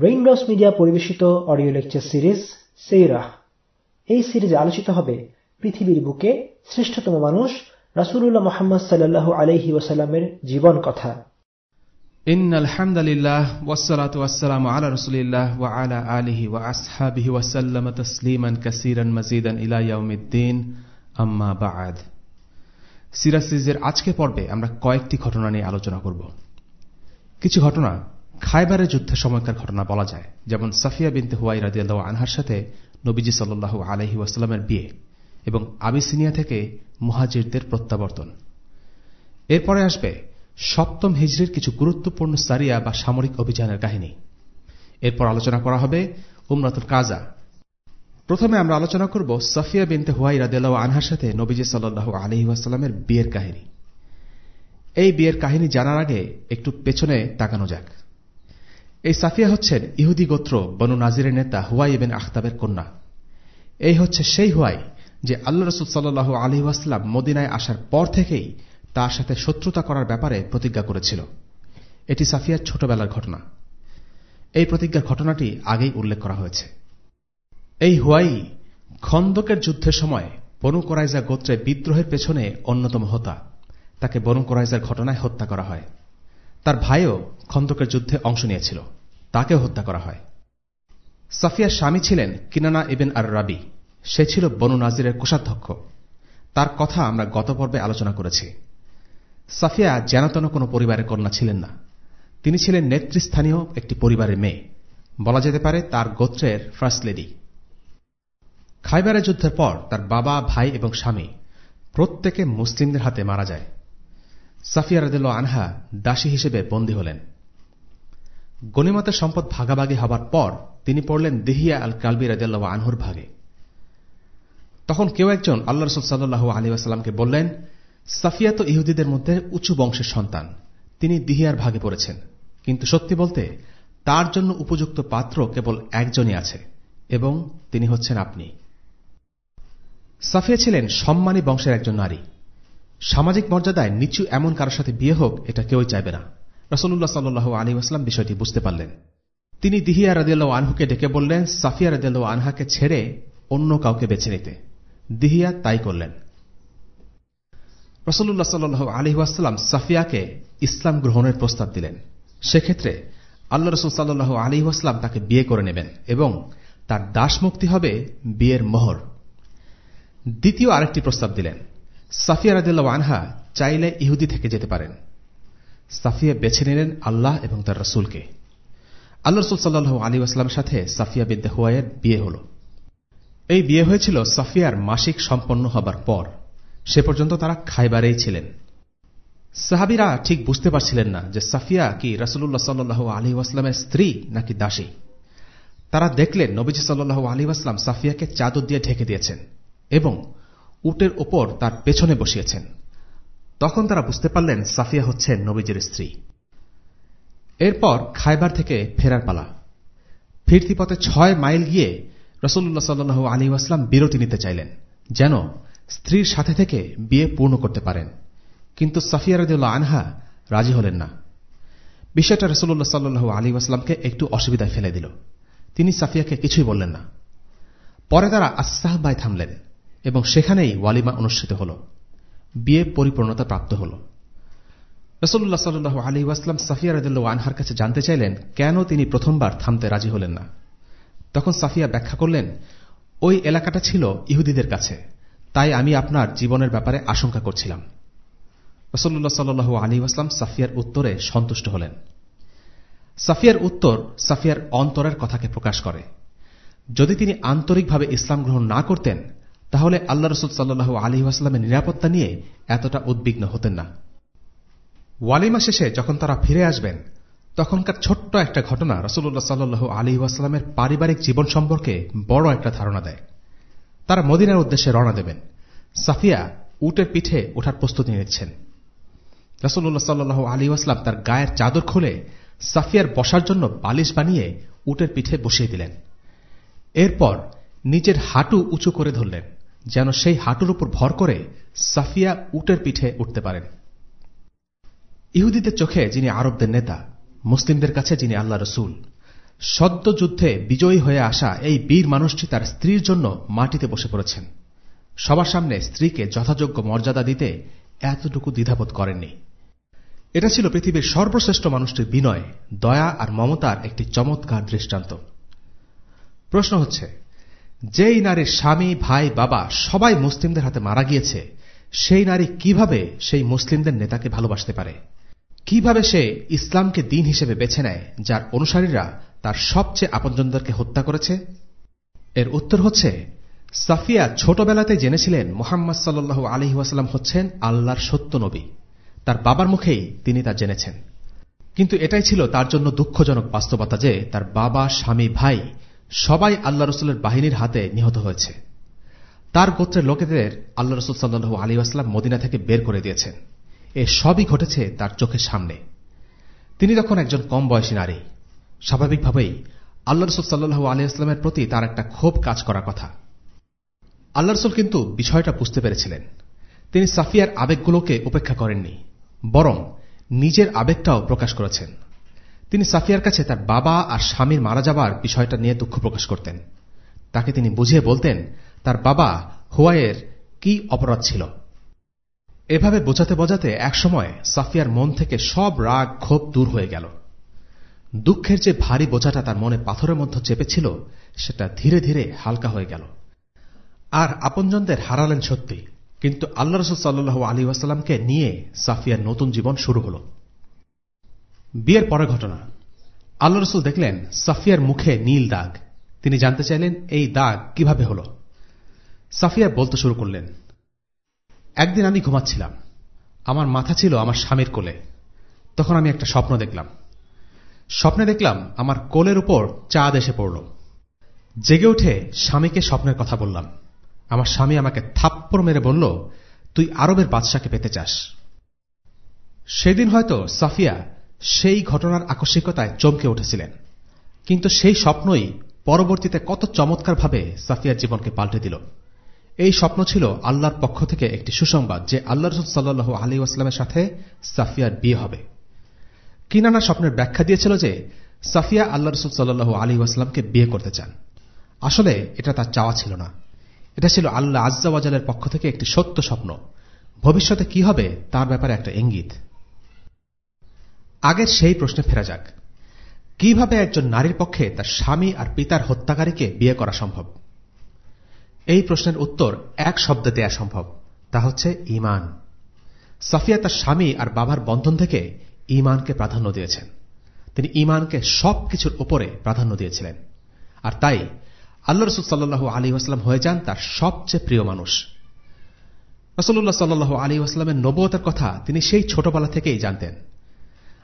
Raindrops media পরিবেশিত audio lecture series সেইরাহ এই সিরিজে আলোচিত হবে পৃথিবীর বুকে শ্রেষ্ঠতম মানুষ রাসূলুল্লাহ মুহাম্মদ সাল্লাল্লাহু আলাইহি ওয়াসাল্লামের জীবন কথা إن الحمد لله والصلاة والسلام على رسول الله وعلى آله وأصحابه وسلم تسليما كثيرا مزيدا إلى يوم الدين أما بعد সিরা সিরিজের আজকে পর্বে আমরা কয়েকটি ঘটনা নিয়ে আলোচনা করব কিছু ঘটনা খাইবারের যুদ্ধের সময়কার ঘটনা বলা যায়। যেমন সাফিয়া বিনতে হুয়াই রাদিয়াল্লাহ আনহার সাথে নবীজি সাল্লাহ আলহি বিয়ে এবং আবিসিনিয়া থেকে মুহাজিরদের প্রত্যাবর্তন। এরপরে আসবে সপ্তম হিজড়ির কিছু গুরুত্বপূর্ণ সারিয়া বা সামরিক অভিযানের কাহিনী। এরপর আলোচনা করা হবে উমরাতুল কাজা। প্রথমে আমরা আলোচনা করব সাফিয়া বিনতে হুয়াই রাদেলাও আনহার সাথে নবীজি সাল্লাহ আলহি ওয়াসাল্লামের বিয়ের কাহিনী। এই বিয়ের কাহিনী জানার আগে একটু পেছনে তাকানো যাক। এই সাফিয়া হচ্ছেন ইহুদি গোত্র বনু নাজিরের নেতা হুয়াই এবেন আখতাবের কন্যা। এই হচ্ছে সেই হুয়াই যে আল্লাহ রসুল সাল্লাহ আলহি ওয়াসাল্লাম মদিনায় আসার পর থেকেই তার সাথে শত্রুতা করার ব্যাপারে প্রতিজ্ঞা করেছিল। এটি সাফিয়ার ছোটবেলার ঘটনা। এই প্রতিজ্ঞার ঘটনাটি আগেই উল্লেখ করা হয়েছে। এই হুয়াই খন্দকের যুদ্ধের সময় বনু কোরাইজা গোত্রে বিদ্রোহের পেছনে অন্যতম হোতা। তাকে বনু কোরাইজার ঘটনায় হত্যা করা হয়। তার ভাইও খন্দকের যুদ্ধে অংশ নিয়েছিল। তাকেও হত্যা করা হয়। সাফিয়ার স্বামী ছিলেন কিনানা ইবেন আর রাবি সে ছিল বনু নাজিরের কোষাধ্যক্ষ। তার কথা আমরা গত পর্বে আলোচনা করেছি। সাফিয়া যেনতেন কোনো পরিবারের কন্যা ছিলেন না। তিনি ছিলেন নেতৃস্থানীয় একটি পরিবারের মেয়ে। বলা যেতে পারে তার গোত্রের ফার্স্ট লেডি। খাইবারের যুদ্ধের পর তার বাবা, ভাই এবং স্বামী প্রত্যেকে মুসলিমদের হাতে মারা যায়। সাফিয়া রদুল্ল আনহা দাসী হিসেবে বন্দী হলেন। গণিমতের সম্পদ ভাগাভাগি হবার পর তিনি পড়লেন দিহিয়া আল কালবি রাজিয়াল্লাহ আনহুর ভাগে। তখন কেউ একজন আল্লাহ রসুল সাল্লাহ আলী আসাল্লামকে বললেন, সাফিয়া তো ইহুদিদের মধ্যে উঁচু বংশের সন্তান, তিনি দিহিয়ার ভাগে পড়েছেন। কিন্তু সত্যি বলতে, তার জন্য উপযুক্ত পাত্র কেবল একজনই আছে, এবং তিনি হচ্ছেন আপনি। সাফিয়া ছিলেন সম্মানী বংশের একজন নারী। সামাজিক মর্যাদায় নিচু এমন কারোর সাথে বিয়ে হোক, এটা কেউই চাইবে না। রসল্লাহ সাল্লু আলী আসলাম বিষয়টি বুঝতে পারলেন। তিনি দিহিয়া রাদিয়াল্লাহ আনহুকে ডেকে বললেন, সাফিয়া রাদিয়াল্লাহ আনহাকে ছেড়ে অন্য কাউকে বেছে নিতে। দিহিয়া তাই করলেন। রসল্লাহ সাল্লু আলী ওয়াসাল্লাম সাফিয়াকে ইসলাম গ্রহণের প্রস্তাব দিলেন। সেক্ষেত্রে আল্লাহ রসুল সাল্লু আলী ওয়াসলাম তাকে বিয়ে করে নেবেন এবং তার দাসমুক্তি হবে বিয়ের মোহর। দ্বিতীয় আরেকটি প্রস্তাব দিলেন। সাফিয়া রাদিল্লা আনহা চাইলে ইহুদি থেকে যেতে পারেন। সাফিয়া বেছে নিলেন আল্লাহ এবং তার রসুলকে। আল্লাহ রসুল সাল্লু আলী আসলামের সাথে সাফিয়া বিদ্যে হুয়াইয়ের বিয়ে হল। এই বিয়ে হয়েছিল সাফিয়ার মাসিক সম্পন্ন হবার পর। সে পর্যন্ত তারা খাইবারেই ছিলেন। সাহাবিরা ঠিক বুঝতে পারছিলেন না যে সাফিয়া কি রাসুল্লাহ সাল্লু আলী আসলামের স্ত্রী নাকি দাসী। তারা দেখলেন নবীজি সাল্লু আলী আসলাম সাফিয়াকে চাদর দিয়ে ঢেকে দিয়েছেন এবং উটের ওপর তার পেছনে বসিয়েছেন। তখন তারা বুঝতে পারলেন সাফিয়া হচ্ছেন নবীজের স্ত্রী। এরপর খাইবার থেকে ফেরার পালা। ফিরতি পথে ছয় মাইল গিয়ে রসুল্লাহ সাল্লু আলী আসলাম বিরতি নিতে চাইলেন, যেন স্ত্রীর সাথে থেকে বিয়ে পূর্ণ করতে পারেন। কিন্তু সাফিয়া রদুল্লাহ আনহা রাজি হলেন না। বিষয়টা রসুল্লাহ সাল্লু আলী আসলামকে একটু অসুবিধায় ফেলে দিল। তিনি সাফিয়াকে কিছুই বললেন না। পরে তারা আসাহবায় থামলেন। এবং সেখানেই ওয়ালিমা অনুষ্ঠিত হল। বিয়ে পরিপূর্ণতা প্রাপ্ত হল। রসল্লাহ সাল্লু আলী ওয়াসলাম সাফিয়া রদুল্লাহ আনহার কাছে জানতে চাইলেন, কেন তিনি প্রথমবার থামতে রাজি হলেন না? তখন সাফিয়া ব্যাখ্যা করলেন, ওই এলাকাটা ছিল ইহুদিদের কাছে। তাই আমি আপনার জীবনের ব্যাপারে আশঙ্কা করছিলাম। রসল্লাহ সাল্লু আলী ওয়াসলাম সাফিয়ার উত্তরে সন্তুষ্ট হলেন। সাফিয়ার উত্তর সাফিয়ার অন্তরের কথাকে প্রকাশ করে। যদি তিনি আন্তরিকভাবে ইসলাম গ্রহণ না করতেন তাহলে আল্লাহ রসুল সাল্লু আলী আসলামের নিরাপত্তা নিয়ে এতটা উদ্বিগ্ন হতেন না। ওয়ালিমা শেষে যখন তারা ফিরে আসবেন, তখনকার ছোট্ট একটা ঘটনা রসুল্লাহ সাল্লু আলী আসলামের পারিবারিক জীবন সম্পর্কে বড় একটা ধারণা দেয়। তারা মদিনার উদ্দেশ্যে রওনা দেবেন। সাফিয়া উটের পিঠে ওঠার প্রস্তুতি নিচ্ছেন। রসুল্লাহ সাল্লু আলী আসলাম তার গায়ের চাদর খুলে সাফিয়ার বসার জন্য বালিশ বানিয়ে উটের পিঠে বসিয়ে দিলেন। এরপর নিজের হাঁটু উঁচু করে ধরলেন। যেন সেই হাঁটুর উপর ভর করে সাফিয়া উটের পিঠে উঠতে পারেন। ইহুদিদের চোখে যিনি আরবদের নেতা, মুসলিমদের কাছে যিনি আল্লাহ রসুল, সদ্য যুদ্ধে বিজয়ী হয়ে আসা এই বীর মানুষটি তার স্ত্রীর জন্য মাটিতে বসে পড়েছেন। সবার সামনে স্ত্রীকে যথাযোগ্য মর্যাদা দিতে এতটুকু দ্বিধাবোধ করেননি। এটা ছিল পৃথিবীর সর্বশ্রেষ্ঠ মানুষটির বিনয়, দয়া আর মমতার একটি চমৎকার দৃষ্টান্ত। প্রশ্ন হচ্ছে যেই নারীর স্বামী, ভাই, বাবা সবাই মুসলিমদের হাতে মারা গিয়েছে, সেই নারী কীভাবে সেই মুসলিমদের নেতাকে ভালোবাসতে পারে? কীভাবে সে ইসলামকে দিন হিসেবে বেছে নেয়, যার অনুসারীরা তার সবচেয়ে আপনজনদেরকে হত্যা করেছে? এর উত্তর হচ্ছে, সাফিয়া ছোটবেলাতে জেনেছিলেন মোহাম্মদ সাল্লু আলহি ওয়াসাল্লাম হচ্ছেন আল্লাহর সত্য নবী। তার বাবার মুখেই তিনি তা জেনেছেন। কিন্তু এটাই ছিল তার জন্য দুঃখজনক বাস্তবতা যে তার বাবা, স্বামী, ভাই সবাই আল্লাহ রসুলের বাহিনীর হাতে নিহত হয়েছে। তার গোত্রের লোকেদের আল্লাহ রসুল সাল্লু আলী আসলাম মদিনা থেকে বের করে দিয়েছেন। এ সবই ঘটেছে তার চোখের সামনে। তিনি তখন একজন কম বয়সী নারী। স্বাভাবিকভাবেই আল্লাহ রসুল সাল্লু আলী আসলামের প্রতি তার একটা ক্ষোভ কাজ করার কথা। আল্লাহ রসুল কিন্তু বিষয়টা বুঝতে পেরেছিলেন। তিনি সাফিয়ার আবেগগুলোকে উপেক্ষা করেননি, বরং নিজের আবেগটাও প্রকাশ করেছেন। তিনি সাফিয়ার কাছে তার বাবা আর স্বামীর মারা যাবার বিষয়টা নিয়ে দুঃখ প্রকাশ করতেন। তাকে তিনি বুঝিয়ে বলতেন, তার বাবা হুয়াইয়ের কি অপরাধ ছিল? এভাবে বোঝাতে বোঝাতে একসময় সাফিয়ার মন থেকে সব রাগ, ক্ষোভ দূর হয়ে গেল। দুঃখের যে ভারী বোঝাটা তার মনে পাথরের মধ্যে চেপেছিল, সেটা ধীরে ধীরে হালকা হয়ে গেল। আর আপনজনদের হারালেন সত্যি, কিন্তু আল্লাহ রসুল সাল্লু আলী ওয়াসাল্লামকে নিয়ে সাফিয়ার নতুন জীবন শুরু হল। বিয়ের পরের ঘটনা। আল্লাহ রসুল দেখলেন সাফিয়ার মুখে নীল দাগ। তিনি জানতে চাইলেন এই দাগ কীভাবে হল। সাফিয়া বলতে শুরু করলেন, একদিন আমি ঘুমাচ্ছিলাম। আমার মাথা ছিল আমার স্বামীর কোলে। তখন আমি একটা স্বপ্ন দেখলাম। স্বপ্নে দেখলাম আমার কোলের উপর চাঁদ এসে পড়ল। জেগে উঠে স্বামীকে স্বপ্নের কথা বললাম। আমার স্বামী আমাকে থাপ্পড় মেরে বলল, তুই আরবের বাদশাকে পেতে চাস। সেদিন হয়তো সাফিয়া সেই ঘটনার আকস্মিকতায় চমকে উঠেছিলেন। কিন্তু সেই স্বপ্নই পরবর্তীতে কত চমৎকারভাবে সাফিয়ার জীবনকে পাল্টে দিল। এই স্বপ্ন ছিল আল্লাহর পক্ষ থেকে একটি সুসংবাদ যে আল্লাহ রসুল সাল্লু আলী আসলামের সাথে সাফিয়ার বিয়ে হবে। কিনানা স্বপ্নের ব্যাখ্যা দিয়েছিল যে সাফিয়া আল্লাহ রসুল সাল্লু আলী আসলামকে বিয়ে করতে চান। আসলে এটা তার চাওয়া ছিল না। এটা ছিল আল্লাহ আজ্জাওয়াজালের পক্ষ থেকে একটি সত্য স্বপ্ন। ভবিষ্যতে কি হবে তার ব্যাপারে একটা ইঙ্গিত। আগের সেই প্রশ্নে ফেরা যাক। কীভাবে একজন নারীর পক্ষে তার স্বামী আর পিতার হত্যাকারীকে বিয়ে করা সম্ভব? এই প্রশ্নের উত্তর এক শব্দে দেয়া সম্ভব, তা হচ্ছে ইমান সাফিয়া তার স্বামী আর বাবার বন্ধন থেকে ইমানকে প্রাধান্য দিয়েছেন। তিনি ইমানকে সব কিছুর উপরে প্রাধান্য দিয়েছিলেন। আর তাই আল্লাহ রসুল সাল্লু আলী আসলাম হয়ে যান তার সবচেয়ে প্রিয় মানুষ। রসল্লাহ সাল্লু আলী আসলামের নবতার কথা তিনি সেই ছোটবেলা থেকেই জানতেন।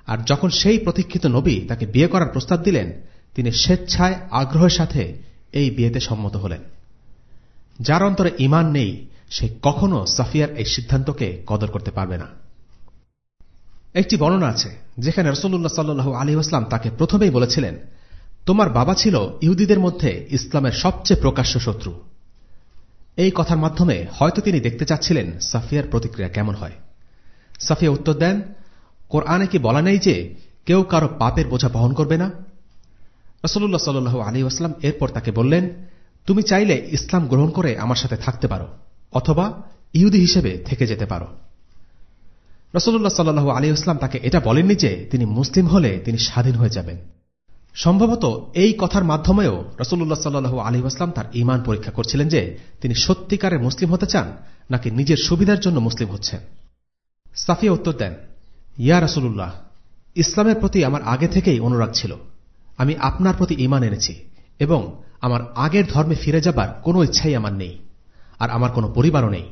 আর যখন সেই প্রতীক্ষিত নবী তাকে বিয়ে করার প্রস্তাব দিলেন, তিনি স্বেচ্ছায় আগ্রহের সাথে এই বিয়েতে সম্মত হলেন। যার অন্তরে ইমান নেই, সে কখনো সাফিয়ার এই সিদ্ধান্তকে কদর করতে পারবে না। একটি বর্ণনা আছে, যেখানে রসল্লাহ সাল্লু আলী আসলাম তাকে প্রথমেই বলেছিলেন, তোমার বাবা ছিল ইহুদিদের মধ্যে ইসলামের সবচেয়ে প্রকাশ্য শত্রু। এই কথার মাধ্যমে হয়তো তিনি দেখতে চাচ্ছিলেন সাফিয়ার প্রতিক্রিয়া কেমন হয়। সাফিয়া উত্তর দেন কোরআনে কি বলা নেই যে কেউ কারও পাপের বোঝা বহন করবে না? রসল্লাহ সাল্লু আলী আসলাম এরপর তাকে বললেন, তুমি চাইলে ইসলাম গ্রহণ করে আমার সাথে থাকতে পারো, অথবা ইহুদি হিসেবে থেকে যেতে পারো। রসল্লাহ সাল্লু আলী আসলাম তাকে এটা বলেননি যে তিনি মুসলিম হলে তিনি স্বাধীন হয়ে যাবেন। সম্ভবত এই কথার মাধ্যমেও রসুল্লাহ সাল্লু আলী আসলাম তার ইমান পরীক্ষা করছিলেন যে তিনি সত্যিকারের মুসলিম হতে চান, নাকি নিজের সুবিধার জন্য মুসলিম হচ্ছেন। সাফিয়া উত্তর দেন ইয়া রাসুল্লাহ ইসলামের প্রতি আমার আগে থেকেই অনুরাগ ছিল। আমি আপনার প্রতি ইমান এনেছি এবং আমার আগের ধর্মে ফিরে যাবার কোনো ইচ্ছাই আমার নেই, আর আমার কোনো পরিবারও নেই।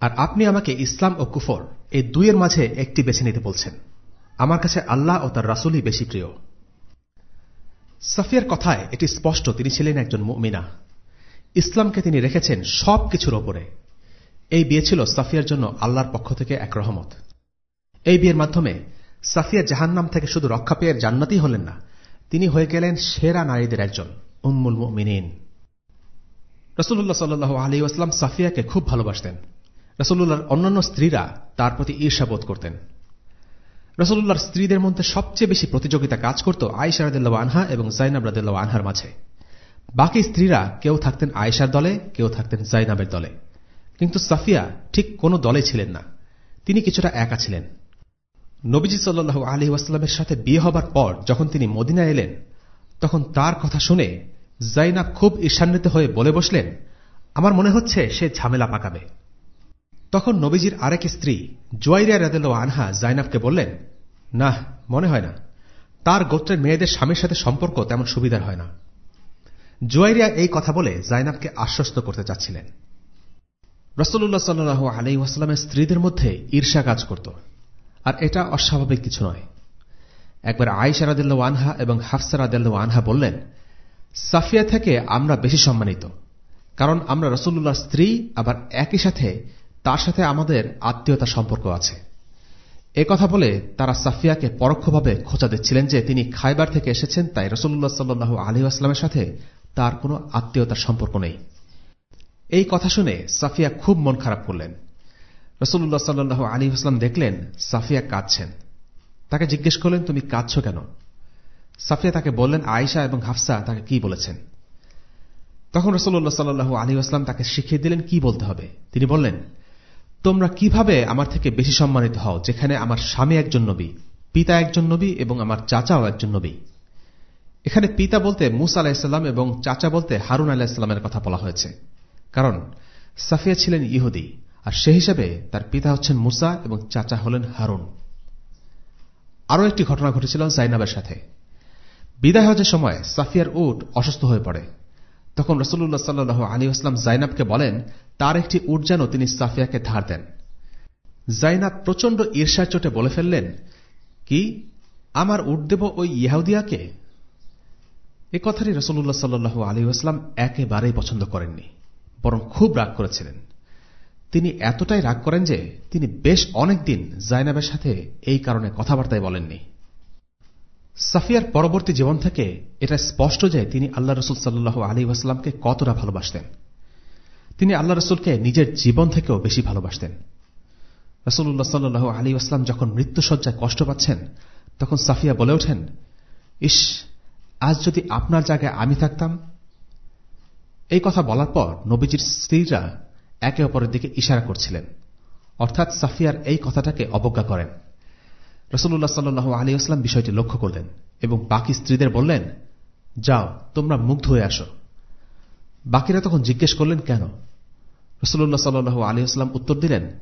আর আপনি আমাকে ইসলাম ও কুফর এই দুইয়ের মাঝে একটি বেছে নিতে বলছেন। আমার কাছে আল্লাহ ও তার রাসুলই বেশি প্রিয়। সাফিয়ার কথায় এটি স্পষ্ট, তিনি ছিলেন একজন মুমিনা। ইসলামকে তিনি রেখেছেন সব কিছুর ওপরে। এই বিয়ে ছিল সাফিয়ার জন্য আল্লাহর পক্ষ থেকে এক রহমত। এই বিয়ের মাধ্যমে সাফিয়া জাহান্নাম থেকে শুধু রক্ষা পেয়ে জান্নাতই হলেন না, তিনি হয়ে গেলেন সেরা নারীদের একজন, উম্মুল মিনীন রসুল্লাহ সাল্লু আলী আসলাম সাফিয়াকে খুব ভালোবাসতেন। রসুল্লাহর অন্যান্য স্ত্রীরা তার প্রতি ঈর্ষাবোধ করতেন। রসুল্লাহর স্ত্রীদের মধ্যে সবচেয়ে বেশি প্রতিযোগিতা কাজ করত আয়েশা রাদিল্লা আনহা এবং জাইনাব রাদিল্লা আনহার মাঝে। বাকি স্ত্রীরা কেউ থাকতেন আয়েশার দলে, কেউ থাকতেন জাইনাবের দলে। কিন্তু সাফিয়া ঠিক কোনো দলে ছিলেন না। তিনি কিছুটা একা ছিলেন। নবীজি সাল্লু আলী ওয়াস্লামের সাথে বিয়ে হবার পর যখন তিনি মদিনা এলেন, তখন তার কথা শুনে জাইনাব খুব ঈর্ষান্বিত হয়ে বলে বসলেন, আমার মনে হচ্ছে সে ঝামেলা পাকাবে। তখন নবীজির আরেক স্ত্রী জুয়াইরিয়া রাদেল আনহা জাইনাবকে বললেন না মনে হয় না। তার গোত্রের মেয়েদের স্বামীর সাথে সম্পর্ক তেমন সুবিধার হয় না। জুয়াইরিয়া এই কথা বলে জাইনাবকে আশ্বস্ত করতে চাচ্ছিলেন। রসল্লাহ সাল্লু আলি ওয়াস্লামের স্ত্রীদের মধ্যে ঈর্ষা কাজ করত। আর এটা অস্বাভাবিক কিছু নয়। একবার আয়েশা রাদিল্লা আনহা এবং হাফসা রাদিল্লা আনহা বললেন, সাফিয়া থেকে আমরা বেশি সম্মানিত, কারণ আমরা রসুল্লাহর স্ত্রী, আবার একই সাথে তার সাথে আমাদের আত্মীয়তা সম্পর্ক আছে। এ কথা বলে তারা সাফিয়াকে পরোক্ষভাবে খোঁচা দিচ্ছিলেন যে তিনি খাইবার থেকে এসেছেন, তাই রসুল্লাহ সাল্লু আলী আসলামের সাথে তার কোনো আত্মীয়তার সম্পর্ক নেই। এই কথা শুনে সাফিয়া খুব মন খারাপ করলেন। রসুল্লাহ সাল্লু আলী আসলাম দেখলেন সাফিয়া কাঁদছেন। তাকে জিজ্ঞেস করলেন, তুমি কাঁদছ কেন? সাফিয়া তাকে বললেন, আয়েশা এবং হাফসা তাকে কি বলেছেন? তখন রসুল্লাহ সাল্লু আলী আসলাম তাকে শিখিয়ে দিলেন, কি বলতে হবে? তিনি বললেন, তোমরা কীভাবে আমার থেকে বেশি সম্মানিত হও, যেখানে আমার স্বামী একজন নবী, পিতা একজন নবী এবং আমার চাচাও একজন নবী? এখানে পিতা বলতে মুসা আলাহিসাল্লাম এবং চাচা বলতে হারুন আলাহিসাল্লামের কথা বলা হয়েছে। কারণ সাফিয়া ছিলেন ইহুদি। আর সে হিসেবে তার পিতা হচ্ছেন মুসা এবং চাচা হলেন হারুন। আরও একটি ঘটনা ঘটেছিল জাইনাবের সাথে। বিদায় হজের সময় সাফিয়ার উট অসুস্থ হয়ে পড়ে। তখন রসুল্লাহ সাল্লু আলী আসলাম জাইনাবকে বলেন, তার একটি উট যেন তিনি সাফিয়াকে ধার দেন। জাইনাব প্রচণ্ড ঈর্ষার চোটে বলে ফেললেন, কি, আমার উট দেব ওই ইহাউদিয়াকে এ কথাটি রসুল্লাহ সাল্লু আলী আসলাম একেবারেই পছন্দ করেননি, বরং খুব রাগ করেছিলেন। তিনি এতটাই রাগ করেন যে তিনি বেশ অনেক দিন জাইনাবের সাথে এই কারণে কথাবার্তায় বলেননি। সাফিয়ার পরবর্তী জীবন থেকে এটা স্পষ্ট যে তিনি আল্লাহ রসুল সাল্লু আলী ওয়াস্লামকে কতটা ভালোবাসতেন। তিনি আল্লাহ রসুলকে নিজের জীবন থেকেও বেশি ভালোবাসতেন। রসুল্লাহ সাল্লু আলী আসলাম যখন মৃত্যুসজ্জায় কষ্ট পাচ্ছেন, তখন সাফিয়া বলে ওঠেন, ইস, আজ যদি আপনার জায়গায় আমি থাকতাম? এই কথা বলার পর নবীজির স্ত্রীরা একে অপরের দিকে ইশারা করছিলেন। অর্থাৎ সাফিয়ার এই কথাটাকে অবজ্ঞা করেন। রসুল্লাহ সাল্লু আলী আসলাম বিষয়টি লক্ষ্য করলেন এবং বাকি স্ত্রীদের বললেন, যাও, তোমরা মুগ্ধ হয়ে আসো। বাকিরা তখন জিজ্ঞেস করলেন, কেন? রসুল্লাহ সাল্লু আলী আসলাম উত্তর দিলেন,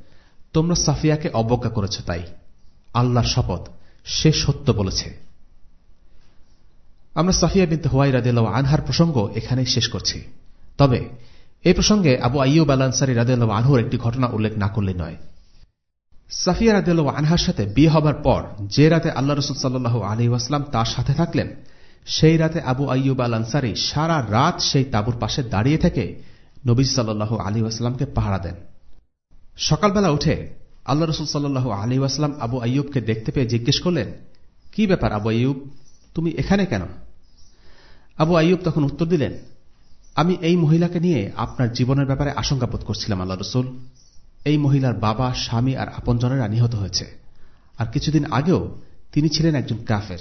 তোমরা সাফিয়াকে অবজ্ঞা করেছ তাই। আল্লাহর শপথ, সে সত্য বলেছে। আমরা সাফিয়া বিনতে হোয়াই রাদিল্লা আনহার প্রসঙ্গ এখানেই শেষ করছি। তবে এই প্রসঙ্গে আবু আইয়ুব আল আনসারি রাদিল্লা আনহুর একটি ঘটনা উল্লেখ না করলে নয়। সাফিয়া রাদিল্লা আনহার সাথে বিয়ে হবার পর যে রাতে আল্লাহ রসুল সাল্লু আলী ওয়াসলাম তার সাথে থাকলেন, সেই রাতে আবু আইয়ুব আল আনসারি সারা রাত সেই তাবুর পাশে দাঁড়িয়ে থেকে নবী সাল্লু আলী ওয়াসলামকে পাহারা দেন। সকালবেলা উঠে আল্লাহ রসুল সাল্লু আলী ওয়াসলাম আবু আইয়ুবকে দেখতে পেয়ে জিজ্ঞেস করলেন, কি ব্যাপার আবু আইয়ুব? তুমি এখানে কেন? আবু আইয়ুব তখন উত্তর দিলেন আমি এই মহিলাকে নিয়ে আপনার জীবনের ব্যাপারে আশঙ্কা বোধ করছিলাম, আল্লাহ রসুল। এই মহিলার বাবা, স্বামী আর আপনজনেরা নিহত হয়েছে। আর কিছুদিন আগেও তিনি ছিলেন একজন কাফের।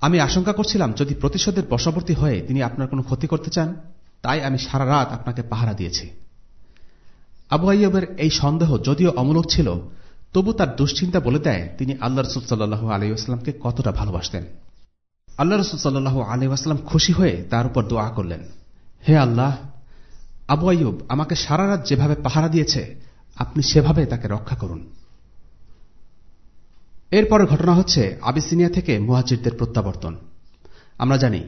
আমি আশঙ্কা করছিলাম, যদি প্রতিশোধের বশবর্তী হয়ে তিনি আপনার কোনো ক্ষতি করতে চান, তাই আমি সারা রাত আপনাকে পাহারা দিয়েছি। আবু আইয়বের এই সন্দেহ যদিও অমূলক ছিল, তবু তার দুশ্চিন্তা বলে দেয়, তিনি আল্লাহ রসুল সাল্লু আলিউসলামকে কতটা ভালোবাসতেন। আল্লাহ রসুল সাল্লু আলিউসলাম খুশি হয়ে তার উপর দোয়া করলেন। হে আল্লাহ, আবু আইয়ুব আমাকে সারা রাত যেভাবে পাহারা দিয়েছে, আপনি সেভাবে তাকে রক্ষা করুন। এরপরে ঘটনা হচ্ছে আবিসিনিয়া থেকে মুহাজিরদের প্রত্যাবর্তন। আমরা জানি,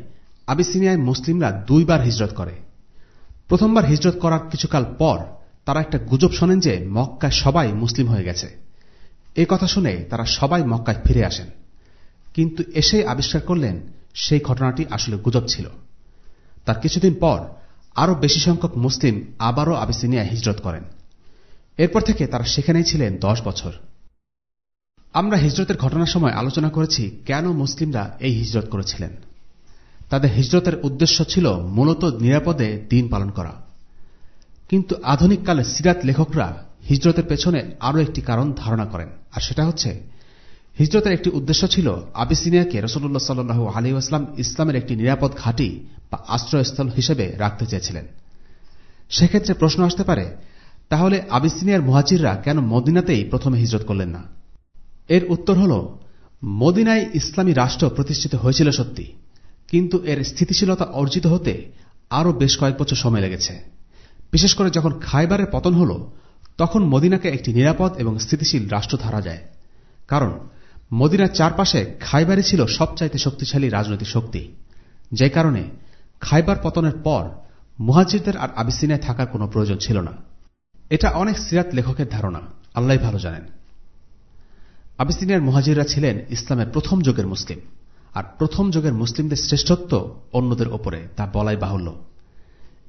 আবিসিনিয়ায় মুসলিমরা দুইবার হিজরত করে। প্রথমবার হিজরত করার কিছুকাল পর তারা একটা গুজব শোনেন যে মক্কায় সবাই মুসলিম হয়ে গেছে। এ কথা শুনে তারা সবাই মক্কায় ফিরে আসেন। কিন্তু এসে আবিষ্কার করলেন, সেই ঘটনাটি আসলে গুজব ছিল। তার কিছুদিন পর আরও বেশি সংখ্যক মুসলিম আবারও আবিসিনিয়ায় হিজরত করেন। এরপর থেকে তারা সেখানেই ছিলেন দশ বছর। আমরা হিজরতের ঘটনার সময় আলোচনা করেছি কেন মুসলিমরা এই হিজরত করেছিলেন। তাদের হিজরতের উদ্দেশ্য ছিল মূলত নিরাপদে দিন পালন করা। কিন্তু আধুনিক কালে সিরাত লেখকরা হিজরতের পেছনে আরও একটি কারণ ধারণা করেন, আর সেটা হচ্ছে হিজরতের একটি উদ্দেশ্য ছিল আবিসিনিয়াকে রসুল্লাহ সাল্লু আলী আসলাম ইসলামের একটি নিরাপদ ঘাঁটি বা আশ্রয়স্থল হিসেবে রাখতে চেয়েছিলেন। সেক্ষেত্রে প্রশ্ন আসতে পারে, তাহলে আবিসিনিয়ার মুহাজিররা কেন মদিনাতেই প্রথমে হিজরত করলেন না? এর উত্তর হল, মদিনায় ইসলামী রাষ্ট্র প্রতিষ্ঠিত হয়েছিল সত্যি, কিন্তু এর স্থিতিশীলতা অর্জিত হতে আরও বেশ কয়েক বছর সময় লেগেছে। বিশেষ করে যখন খাইবারের পতন হল, তখন মদিনাকে একটি নিরাপদ এবং স্থিতিশীল রাষ্ট্র ধরা যায়। কারণ মদিনার চারপাশে খাইবারই ছিল সবচাইতে শক্তিশালী রাজনৈতিক শক্তি। যে কারণে খাইবার পতনের পর মুহাজিরদের আর আবিসিনায় থাকার কোনো প্রয়োজন ছিল না। এটা অনেক সিরাত লেখকের ধারণা। আল্লাহ ভালো জানেন। আবিসিনিয়ার মুহাজিররা ছিলেন ইসলামের প্রথম যুগের মুসলিম। আর প্রথম যুগের মুসলিমদের শ্রেষ্ঠত্ব অন্যদের ওপরে তা বলাই বাহুল্য।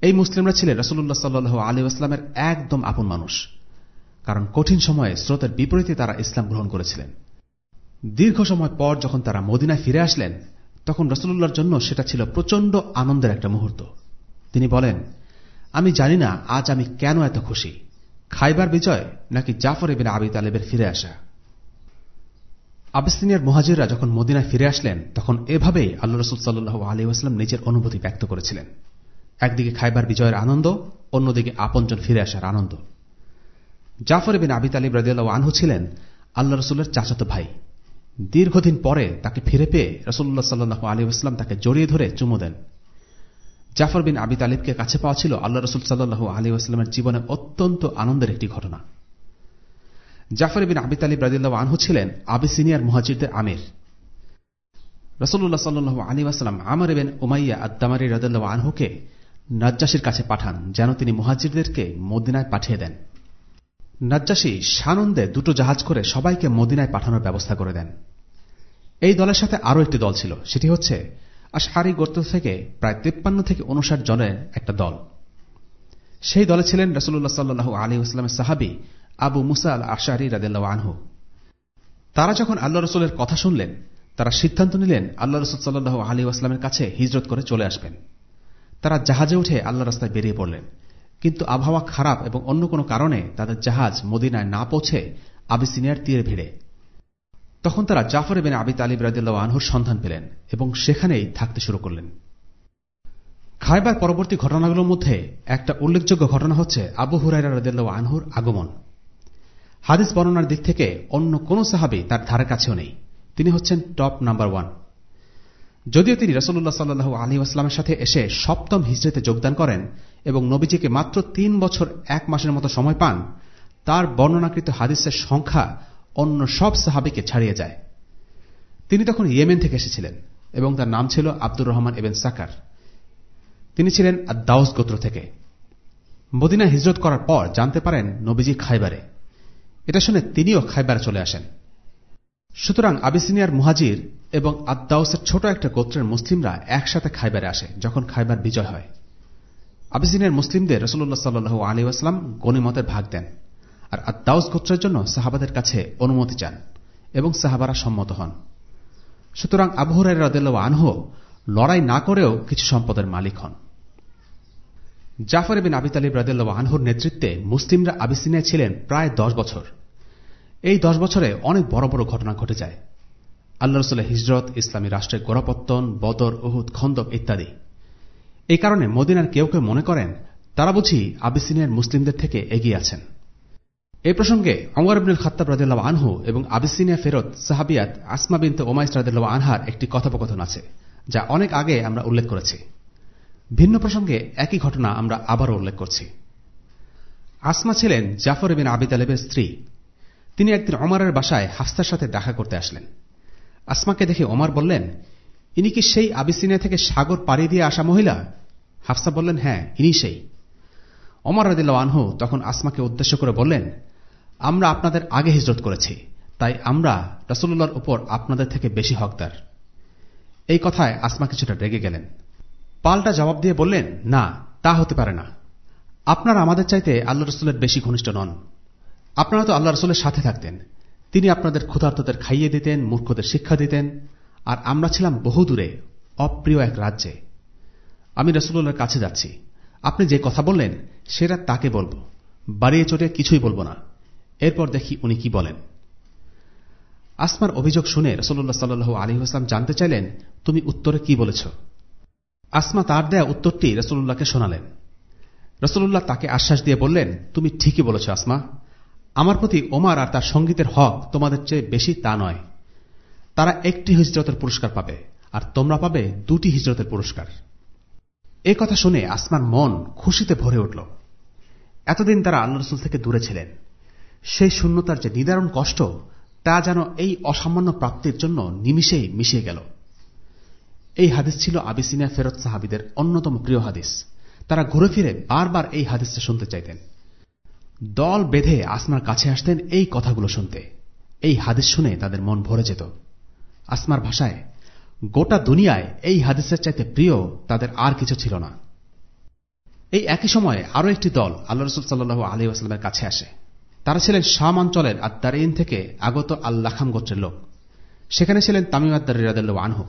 এই মুসলিমরা ছিলেন রসুল্লাহ সাল্লু আলী আসলামের একদম আপন মানুষ। কারণ কঠিন সময়ে স্রোতের বিপরীতে তারা ইসলাম গ্রহণ করেছিলেন। দীর্ঘ সময় পর যখন তারা মদিনায় ফিরে আসলেন, তখন রসুল্লাহর জন্য সেটা ছিল প্রচণ্ড আনন্দের একটা মুহূর্ত। তিনি বলেন, আমি জানি না আজ আমি কেন এত খুশি। খাইবার বিজয় নাকি জাফর এবেন আবি তালেবের ফিরে আসা? আবিস্তিনিয়ার মহাজিররা যখন মদিনায় ফিরে আসলেন, তখন এভাবেই আল্লাহ রসুল আলী আসলাম নিজের অনুভূতি ব্যক্ত করেছিলেন। একদিকে খাইবার বিজয়ের আনন্দ, অন্যদিকে আপনজন ফিরে আসার আনন্দ। জাফর বিন আবি তালিব রাজিয়াল আনহু ছিলেন আল্লাহ রসুলের চাচাতো ভাই। দীর্ঘদিন পরে তাকে ফিরে পেয়ে রসুল্লাহ সাল্লু আলী তাকে জড়িয়ে ধরে চুমু দেন। জাফর বিন আবি তালিবকে কাছে পাওয়া ছিল আল্লাহ রসুল সাল্লু আলী জীবনে অত্যন্ত আনন্দের একটি ঘটনা। জাফর বিন আবি তালিব রাজিল্লাহ আনহু ছিলেন আবিসিনিয়ার মুহাজিরদের আমির। রসুল্লাহ সাল্লু আলী আসলাম আমর বিন উমাইয়া আদামারি রাজিল্লাহ আনহুকে নাজ্জাসির কাছে পাঠান, যেন তিনি মুহাজিরদেরকে মদিনায় পাঠিয়ে দেন। নাজ্জাসী সানন্দে দুটো জাহাজ করে সবাইকে মদিনায় পাঠানোর ব্যবস্থা করে দেন। এই দলের সাথে আরও একটি দল ছিল, সেটি হচ্ছে আশহারি গোত্র থেকে প্রায় তিপ্পান্ন থেকে উনষাট জনের একটা দল। সেই দলে ছিলেন রসুল্লাহ সাল্লু আলী ইসলামের সাহাবি আবু মুসা আল আশারি রাদেল্লা আনহু। তারা যখন আল্লাহ রসুলের কথা শুনলেন, তারা সিদ্ধান্ত নিলেন আল্লাহ রসুল সাল্লু আলী আসলামের কাছে হিজরত করে চলে আসবেন। তারা জাহাজে উঠে আল্লাহ রাস্তায় বেরিয়ে পড়লেন। কিন্তু আবহাওয়া খারাপ এবং অন্য কোনো কারণে তাদের জাহাজ মদিনায় না পৌঁছে আবিসিনিয়ার তীরে ভিড়ে। তখন তারা জাফর এবেন আবি তালিব রাদিল্লা আনহুর সন্ধান পেলেন এবং সেখানেই থাকতে শুরু করলেন। খাইবার পরবর্তী ঘটনাগুলোর মধ্যে একটা উল্লেখযোগ্য ঘটনা হচ্ছে আবু হুরাইরা রদিল্লা আনহুর আগমন। হাদিস বর্ণনার দিক থেকে অন্য কোন সাহাবি তার ধারে কাছেও নেই। তিনি হচ্ছেন টপ নাম্বার ওয়ান যদিও তিনি রসল্লাহ সাল্লু আলী আসলামের সাথে এসে সপ্তম হিজড়িতে যোগদান করেন এবং নবীজিকে মাত্র তিন বছর এক মাসের মতো সময় পান, তার বর্ণনাকৃত হাদিসের সংখ্যা অন্য সব সাহাবিকে ছাড়িয়ে যায়। তিনি তখন ইয়েমেন থেকে এসেছিলেন এবং তার নাম ছিল আব্দুর রহমান এবেন সাকার। তিনি ছিলেন দাউস গোত্র থেকে। মদিনা হিজরত করার পর জানতে পারেন নবীজি খাইবারে। এটা শুনে তিনিও খাইবারে চলে আসেন। সুতরাং আবিসিনিয়ার মুহাজির এবং আদাউসের ছোট একটা গোত্রের মুসলিমরা একসাথে খাইবারে আসে, যখন খাইবার বিজয় হয়। আবিসিনিয়ার মুসলিমদের রসুল্লাহ সাল্লু আলী আসলাম গণিমতের ভাগ দেন আর আদাউস গোত্রের জন্য সাহাবাদের কাছে অনুমতি চান এবং সাহাবারা সম্মত হন। সুতরাং আবহরের রাদেল্লা আনহ লড়াই না করেও কিছু সম্পদের মালিক হন। জাফর বিন আবি রাদেল্লা আনহুর নেতৃত্বে মুসলিমরা আবিসিনিয়া ছিলেন প্রায় দশ বছর। এই দশ বছরে অনেক বড় বড় ঘটনা ঘটে যায়। আল্লাহ রসুল্লাহ হিজরত, ইসলামী রাষ্ট্রের গোড়াপত্তন, বদর, উহুদ, খন্দক ইত্যাদি। এই কারণে মদিনার কেউ কেউ মনে করেন, তারা বুঝি আবিসিনিয়ার মুসলিমদের থেকে এগিয়ে আছেন। এই প্রসঙ্গে অমর আবনুল খাত্তাব রাদিল্লাহ আনহু এবং আবিসিনিয়া ফেরত সাহাবিয়াত আসমা বিনতে ওমাইস রাদিল্লাহ আনহার একটি কথোপকথন আছে, যা অনেক আগে আমরা উল্লেখ করেছি। ভিন্ন প্রসঙ্গে একই ঘটনা আমরা আবারও উল্লেখ করছি। আসমা ছিলেন জাফর বিন আবি তালেবের স্ত্রী তিনি একদিন অমরের বাসায় হাস্তার সাথে দেখা করতে আসলেন। আসমাকে দেখে ওমর বললেন, ইনি কি সেই আবিসিনিয়া থেকে সাগর পাড়ি দিয়ে আসা মহিলা? হাফসা বললেন হ্যাঁ ইনি সেই। অমর রাদিল্লা আনহু তখন আসমাকে উদ্দেশ্য করে বললেন, আমরা আপনাদের আগে হিজরত করেছি, তাই আমরা রসুল্লাহর উপর আপনাদের থেকে বেশি হকদার। এই কথায় আসমা কিছুটা রেগে গেলেন। পাল্টা জবাব দিয়ে বললেন, না, তা হতে পারে না। আপনারা আমাদের চাইতে আল্লাহ রসুলের বেশি ঘনিষ্ঠ নন। আপনারা তো আল্লাহ রসুলের সাথে থাকতেন। তিনি আপনাদের ক্ষুধার্তদের খাইয়ে দিতেন, মূর্খদের শিক্ষা দিতেন। আর আমরা ছিলাম বহু দূরে, অপ্রিয় এক রাজ্যে। আমি রসুল্লাহর কাছে যাচ্ছি। আপনি যে কথা বললেন, সেটা তাকে বলব। বাড়িয়ে চড়ে কিছুই বলব না। এরপর দেখি উনি কি বলেন। আসমার অভিযোগ শুনে রসল্লাহ সাল্লু আলী আসলাম জানতে চাইলেন, তুমি উত্তরে কি বলেছ? আসমা তার দেয়া উত্তরটি রসুল্লাহকে শোনালেন। রসুল্লাহ তাকে আশ্বাস দিয়ে বললেন, তুমি ঠিকই বলেছ আসমা। আমার প্রতি ওমার আর তার সঙ্গীতের হক তোমাদের চেয়ে বেশি তা নয়। তারা একটি হিজরতের পুরস্কার পাবে, আর তোমরা পাবে দুটি হিজরতের পুরস্কার। এ কথা শুনে আসমার মন খুশিতে ভরে উঠল। এতদিন তারা আল্লাহ রসুল থেকে দূরে ছিলেন। সেই শূন্যতার যে নিদারুণ কষ্ট, তা যেন এই অসামান্য প্রাপ্তির জন্য নিমিষেই মিশিয়ে গেল। এই হাদিস ছিল আবিসিনিয়া ফেরত সাহাবিদের অন্যতম প্রিয় হাদিস। তারা ঘুরে ফিরে বারবার এই হাদিসটা শুনতে চাইতেন। দল বেঁধে আসমার কাছে আসতেন এই কথাগুলো শুনতে। এই হাদিস শুনে তাদের মন ভরে যেত। আসমার ভাষায়, গোটা দুনিয়ায় এই হাদিসের চাইতে প্রিয় তাদের আর কিছু ছিল না। এই একই সময়ে আরও একটি দল আল্লাহ রসুল সাল্লু আলী আসলামের কাছে আসে। তারা ছিলেন শাম অঞ্চলের আত্মারিন থেকে আগত আল্লাখাম গোত্রের লোক। সেখানে ছিলেন তামিম আত্মারিরাদ আনহু।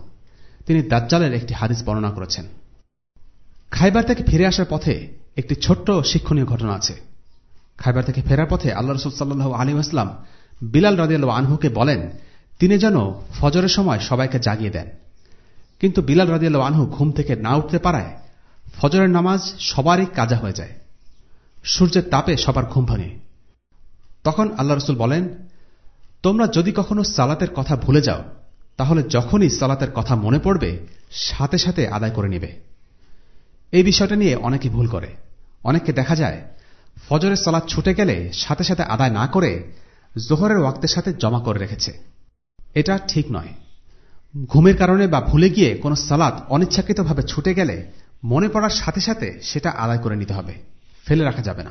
তিনি দাজ্জালের একটি হাদিস বর্ণনা করেছেন। খাইবার থেকে ফিরে আসার পথে একটি ছোট্ট শিক্ষণীয় ঘটনা আছে। খাইবার থেকে ফেরার পথে আল্লাহ রসুল সাল্লু আলী আসলাম বিলাল রাজিয়াল আনহুকে বলেন, তিনি যেন ফজরের সময় সবাইকে জাগিয়ে দেন। কিন্তু বিলাল রাজিয়াল আনহু ঘুম থেকে না উঠতে পারায় ফজরের নামাজ সবারই কাজা হয়ে যায়। সূর্যের তাপে সবার ঘুম ভাঙে। তখন আল্লাহ রসুল বলেন, তোমরা যদি কখনো সালাতের কথা ভুলে যাও, তাহলে যখনই সালাতের কথা মনে পড়বে, সাথে সাথে আদায় করে নিবে। এই বিষয়টা নিয়ে অনেকে ভুল করে। অনেককে দেখা যায় ফজরের সালাদ ছুটে গেলে সাথে সাথে আদায় না করে জোহরের ওয়াক্তের সাথে জমা করে রেখেছে। এটা ঠিক নয়। ঘুমের কারণে বা ভুলে গিয়ে কোনো সালাদ অনিচ্ছাকৃতভাবে ছুটে গেলে মনে পড়ার সাথে সাথে সেটা আদায় করে নিতে হবে। ফেলে রাখা যাবে না।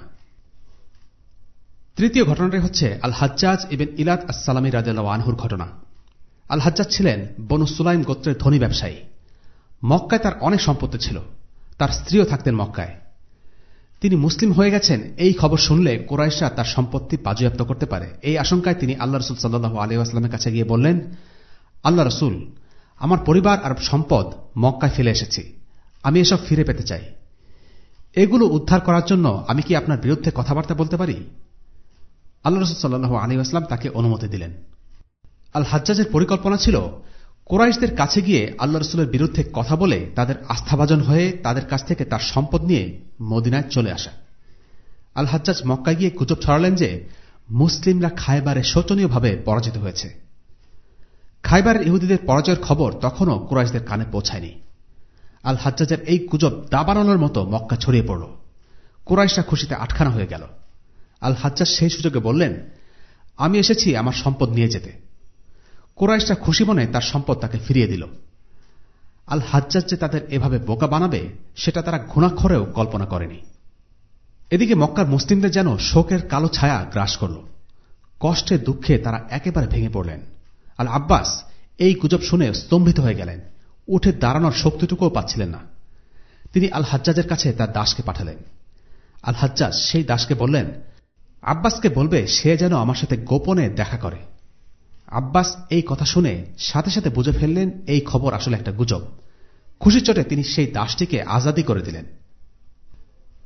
তৃতীয় ঘটনাটি হচ্ছে আল হাজ্জাজ ইবেন ইলাদ আসসালামী রাজা আনহুর ঘটনা। আল হাজ্জাজ ছিলেন বনু সুলাইম গোত্রের ধনী ব্যবসায়ী। মক্কায় তার অনেক সম্পত্তি ছিল। তার স্ত্রীও থাকতেন মক্কায়। তিনি মুসলিম হয়ে গেছেন, এই খবর শুনলে কোরাইশা তার সম্পত্তি বাজুয়াপ্ত করতে পারে। এই আশঙ্কায় তিনি আল্লাহ রসুল সাল্লু আলিউসলামের কাছে গিয়ে বললেন, আল্লাহ রসুল, আমার পরিবার আর সম্পদ মক্কায় ফেলে এসেছি। আমি এসব ফিরে পেতে চাই। এগুলো উদ্ধার করার জন্য আমি কি আপনার বিরুদ্ধে কথাবার্তা বলতে পারি? আল্লাহ রসুল সাল্লু আলিউসলাম তাকে অনুমতি দিলেন। আল হাজ্জাজের পরিকল্পনা ছিল কোরাইশদের কাছে গিয়ে আল্লাহ রসুলের বিরুদ্ধে কথা বলে তাদের আস্থাভাজন হয়ে তাদের কাছ থেকে তার সম্পদ নিয়ে মদিনায় চলে আসা। আল হাজ্জাজ মক্কায় গিয়ে গুজব ছড়ালেন যে, মুসলিমরা খায়বারে শোচনীয়ভাবে পরাজিত হয়েছে। খাইবারের ইহুদিদের পরাজয়ের খবর তখনও কুরাইশদের কানে পৌঁছায়নি। আল হাজ্জাজের এই গুজব দাবানোর মতো মক্কা ছড়িয়ে পড়ল। কুরাইশরা খুশিতে আটখানা হয়ে গেল। আল হাজ্জাজ সেই সুযোগে বললেন, আমি এসেছি আমার সম্পদ নিয়ে যেতে। কোরাইশরা খুশি মনে তার সম্পদ তাকে ফিরিয়ে দিল। আল হাজ্জাজ যে তাদের এভাবে বোকা বানাবে, সেটা তারা ঘুণাক্ষরেও কল্পনা করেনি। এদিকে মক্কার মুসলিমদের যেন শোকের কালো ছায়া গ্রাস করল। কষ্টে, দুঃখে তারা একেবারে ভেঙে পড়লেন। আল আব্বাস এই গুজব শুনে স্তম্ভিত হয়ে গেলেন। উঠে দাঁড়ানোর শক্তিটুকুও পাচ্ছিলেন না। তিনি আল হাজ্জাজের কাছে তার দাসকে পাঠালেন। আল হাজ্জাজ সেই দাসকে বললেন, আব্বাসকে বলবে সে যেন আমার সাথে গোপনে দেখা করে। আব্বাস এই কথা শুনে সাথে সাথে বুঝে ফেললেন এই খবর আসলে একটা গুজব। খুশির চোটে তিনি সেই দাসটিকে আজাদি করে দিলেন।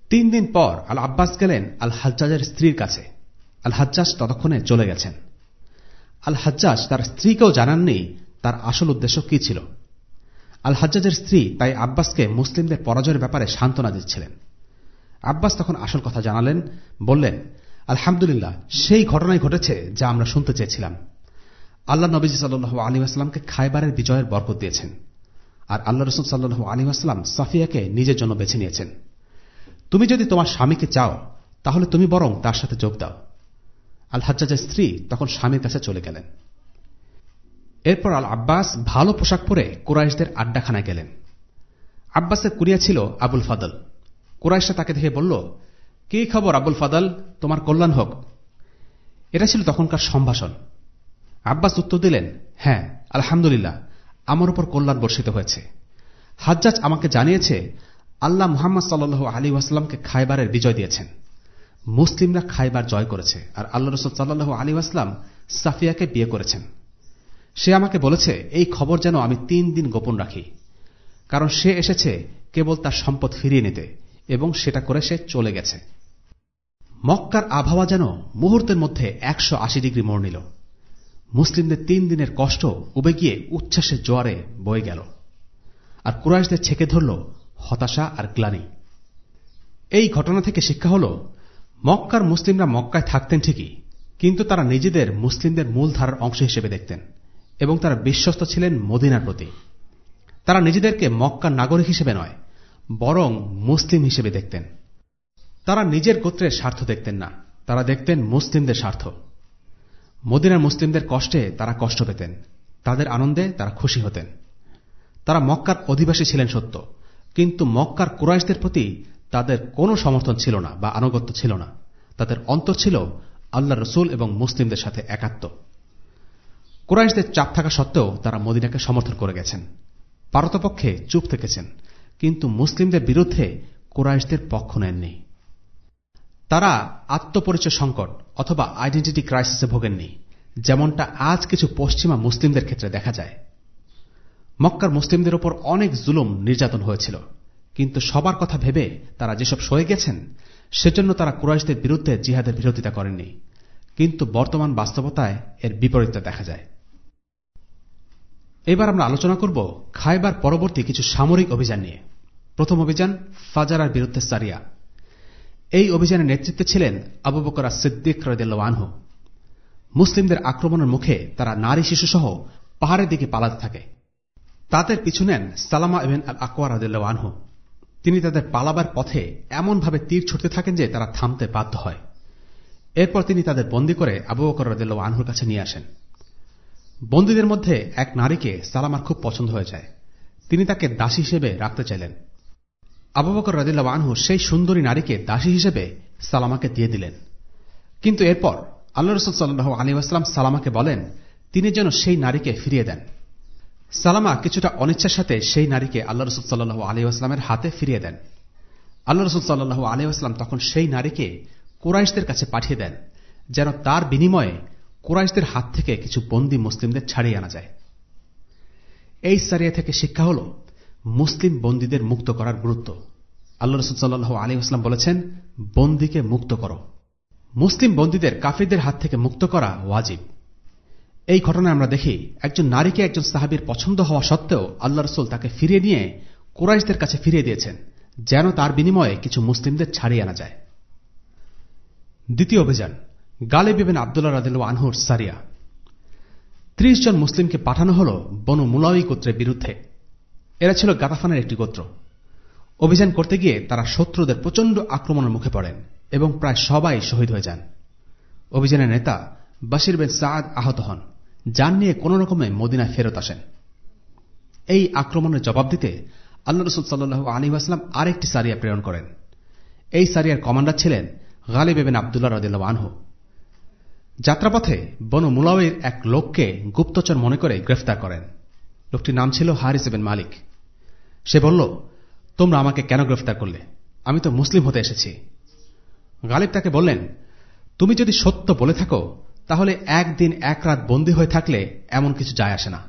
তিন দিন পর আল আব্বাস গেলেন আল হাজ্জাজের স্ত্রীর কাছে। আল হাজ্জাজ ততক্ষণে চলে গেছেন। আল হাজ্জাজ তার স্ত্রীকেও জানাননি তার আসল উদ্দেশ্য কি ছিল। আল হাজ্জাজের স্ত্রী তাই আব্বাসকে মুসলিমদের পরাজয়ের ব্যাপারে সান্ত্বনা দিচ্ছিলেন। আব্বাস তখন আসল কথা জানালেন, বললেন, আলহামদুলিল্লাহ, সেই ঘটনাই ঘটেছে যা আমরা শুনতে চেয়েছিলাম। আল্লাহ নবীজি সাল্লু আলী আসলামকে খাইবারের বিজয়ের বরকত দিয়েছেন। আর আল্লাহ রসুল সাল্লু আলী আসলাম সাফিয়াকে নিজের জন্য বেছে নিয়েছেন। তুমি যদি তোমার স্বামীকে চাও, তাহলে তুমি বরং তার সাথে যোগ দাও। আল হাজ্জাজের স্ত্রী তখন স্বামীর কাছে চলে গেলেন। এরপর আল আব্বাস ভালো পোশাক পরে কুরাইশদের আড্ডাখানায় গেলেন। আব্বাসের কুরিয়া ছিল আবুল ফাদল। কুরাইশরা তাকে দেখে বলল, কি খবর আবুল ফাদল? তোমার কল্যাণ হোক। এটা ছিল তখনকার সম্ভাষণ। আব্বাস উত্তর দিলেন হ্যাঁ আলহামদুলিল্লাহ, আমার উপর কল্যাণ বর্ষিত হয়েছে। হাজ্জাজ আমাকে জানিয়েছে, আল্লাহ মুহাম্মদ সাল্লু আলী ওয়াসলামকে খাইবারের বিজয় দিয়েছেন। মুসলিমরা খাইবার জয় করেছে, আর আল্লাহ রসুল সাল্লু আলী ওয়াসলাম সাফিয়াকে বিয়ে করেছেন। সে আমাকে বলেছে, এই খবর যেন আমি তিন দিন গোপন রাখি, কারণ সে এসেছে কেবল তার সম্পদ ফিরিয়ে নিতে, এবং সেটা করে সে চলে গেছে। মক্কার আবহাওয়া যেন মুহূর্তের মধ্যে একশো আশি ডিগ্রি মোড় নিল। মুসলিমদের তিন দিনের কষ্ট উবে গিয়ে উচ্ছ্বাসের জোয়ারে বয়ে গেল। আর কুরাইশদের ছেকে ধরল হতাশা আর গ্লানি। এই ঘটনা থেকে শিক্ষা হল, মক্কার মুসলিমরা মক্কায় থাকতেন ঠিকই, কিন্তু তারা নিজেদের মুসলিমদের মূলধারার অংশ হিসেবে দেখতেন এবং তারা বিশ্বস্ত ছিলেন মদিনার প্রতি। তারা নিজেদেরকে মক্কার নাগরিক হিসেবে নয়, বরং মুসলিম হিসেবে দেখতেন। তারা নিজের গোত্রের স্বার্থ দেখতেন না, তারা দেখতেন মুসলিমদের স্বার্থ। মদিনার মুসলিমদের কষ্টে তারা কষ্ট পেতেন। তাদের আনন্দে তারা খুশি হতেন। তারা মক্কার অধিবাসী ছিলেন সত্য। কিন্তু মক্কার কুরাইশদের প্রতি তাদের কোনো সমর্থন ছিল না বা আনুগত্য ছিল না। তাদের অন্তর ছিল আল্লাহ রসুল এবং মুসলিমদের সাথে একাত্ম। কুরাইশদের চাপ থাকা সত্ত্বেও তারা মদিনাকে সমর্থন করে গেছেন। পারতপক্ষে চুপ থেকেছেন। কিন্তু মুসলিমদের বিরুদ্ধে কুরাইশদের পক্ষ নেননি। তারা আত্মপরিচয় সংকট অথবা আইডেন্টিটি ক্রাইসিসে ভোগেননি, যেমনটা আজ কিছু পশ্চিমা মুসলিমদের ক্ষেত্রে দেখা যায়। মক্কার মুসলিমদের ওপর অনেক জুলুম নির্যাতন হয়েছিল, কিন্তু সবার কথা ভেবে তারা যেসব সয়ে গেছেন, সেজন্য তারা কুরাইশদের বিরুদ্ধে জিহাদের বিরোধিতা করেননি, কিন্তু বর্তমান বাস্তবতায় এর বিপরীতটা দেখা যায়। এবার আমরা আলোচনা করব খাইবার পরবর্তী কিছু সামরিক অভিযান নিয়ে। প্রথম অভিযান ফাজারার বিরুদ্ধে সারিয়া। এই অভিযানের নেতৃত্বে ছিলেন আবু বকর সিদ্দিক রদেল্লানহু মুসলিমদের আক্রমণের মুখে তারা নারী শিশুসহ পাহাড়ের দিকে পালাতে থাকে। তাদের পিছু নেন সালামা এবেন আল আকোয়ার রদেল্লানহু তিনি তাদের পালাবার পথে এমনভাবে তীর ছুটতে থাকেন যে তারা থামতে বাধ্য হয়। এরপর তিনি তাদের বন্দি করে আবু বকর রদেল্লা আনহুর কাছে নিয়ে আসেন। বন্দীদের মধ্যে এক নারীকে সালামার খুব পছন্দ হয়ে যায়। তিনি তাকে দাসী হিসেবে রাখতে চাইলেন। আবু বকর রাদিল্লা আনহু সেই সুন্দরী নারীকে দাসী হিসেবে সালামাকে দিয়ে দিলেন। কিন্তু এরপর আল্লাহ রসুল সাল্লাহ আলী আসলাম সালামাকে বলেন, তিনি যেন সেই নারীকে ফিরিয়ে দেন। সালামা কিছুটা অনিচ্ছার সাথে সেই নারীকে আল্লাহ রসুল সাল্লাহ আলী আসলামের হাতে ফিরিয়ে দেন। আল্লাহ রসুল সাল্লাহ আলী আসলাম তখন সেই নারীকে কুরাইশদের কাছে পাঠিয়ে দেন, যেন তার বিনিময়ে কুরাইশদের হাত থেকে কিছু বন্দী মুসলিমদের ছাড়িয়ে আনা যায়। এই সারিয়া থেকে শিক্ষা হল মুসলিম বন্দীদের মুক্ত করার গুরুত্ব। আল্লাহ রসুল সাল্লাহ আলী আসলাম বলেছেন, বন্দীকে মুক্ত করো। মুসলিম বন্দীদের কাফিরদের হাত থেকে মুক্ত করা ওয়াজিব। এই ঘটনায় আমরা দেখি, একজন নারীকে একজন সাহাবির পছন্দ হওয়া সত্ত্বেও আল্লাহ রসুল তাকে ফিরিয়ে নিয়ে কুরাইশদের কাছে ফিরিয়ে দিয়েছেন, যেন তার বিনিময়ে কিছু মুসলিমদের ছাড়িয়ে আনা যায়। দ্বিতীয় অভিযান গালে বিবেন আবদুল্লাহ রাদিল আনহুর সারিয়া। ত্রিশ জন মুসলিমকে পাঠানো হল বনু মুলাউই গোত্রের বিরুদ্ধে। এরা ছিল গাতাফানের একটি গোত্র। অভিযান করতে গিয়ে তারা শত্রুদের প্রচণ্ড আক্রমণের মুখে পড়েন এবং প্রায় সবাই শহীদ হয়ে যান। অভিযানের নেতা বাসির বেন সাদ আহত হন, যান নিয়ে কোন রকমে মদিনায় ফেরত আসেন। এই আক্রমণের জবাব দিতে আল্লাহ রসুল সাল্লু আলী আসলাম আরেকটি সারিয়া প্রেরণ করেন। এই সারিয়ার কমান্ডার ছিলেন গালিব এবেন আবদুল্লাহ রদিল্লা আনহু। যাত্রাপথে বনু মুলাওয়ের এক লোককে গুপ্তচর মনে করে গ্রেফতার করেন। লোকটির নাম ছিল হারিস এবেন মালিক। সে বলল, তোমরা আমাকে কেন গ্রেফতার করলে? আমি তো মুসলিম হতে এসেছি। গালিব তাকে বললেন, তুমি যদি সত্য বলে থাকো, তাহলে একদিন এক রাত বন্দী হয়ে থাকলে এমন কিছু যায় আসে না।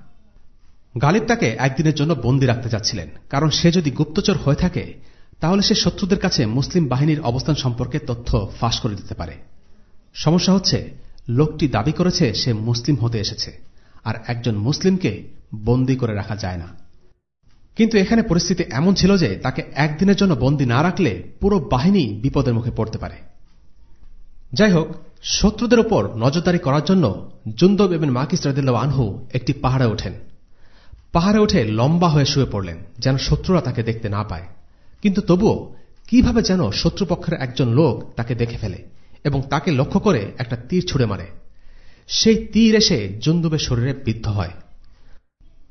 গালিব তাকে একদিনের জন্য বন্দী রাখতে চাচ্ছিলেন, কারণ সে যদি গুপ্তচর হয়ে থাকে, তাহলে সে শত্রুদের কাছে মুসলিম বাহিনীর অবস্থান সম্পর্কে তথ্য ফাঁস করে দিতে পারে। সমস্যা হচ্ছে, লোকটি দাবি করেছে সে মুসলিম হতে এসেছে। আর একজন মুসলিমকে বন্দি করে রাখা যায় না। কিন্তু এখানে পরিস্থিতি এমন ছিল যে তাকে একদিনের জন্য বন্দি না রাখলে পুরো বাহিনী বিপদের মুখে পড়তে পারে। যাই হোক, শত্রুদের ওপর নজরদারি করার জন্য জুন্দব এবং মাকিস রাদিল্লা আনহু একটি পাহাড়ে ওঠেন। পাহাড়ে উঠে লম্বা হয়ে শুয়ে পড়লেন, যেন শত্রুরা তাকে দেখতে না পায়। কিন্তু তবুও, কীভাবে যেন শত্রুপক্ষের একজন লোক তাকে দেখে ফেলে এবং তাকে লক্ষ্য করে একটা তীর ছুড়ে মারে। সেই তীর এসে জুন্দুবের শরীরে বিদ্ধ হয়।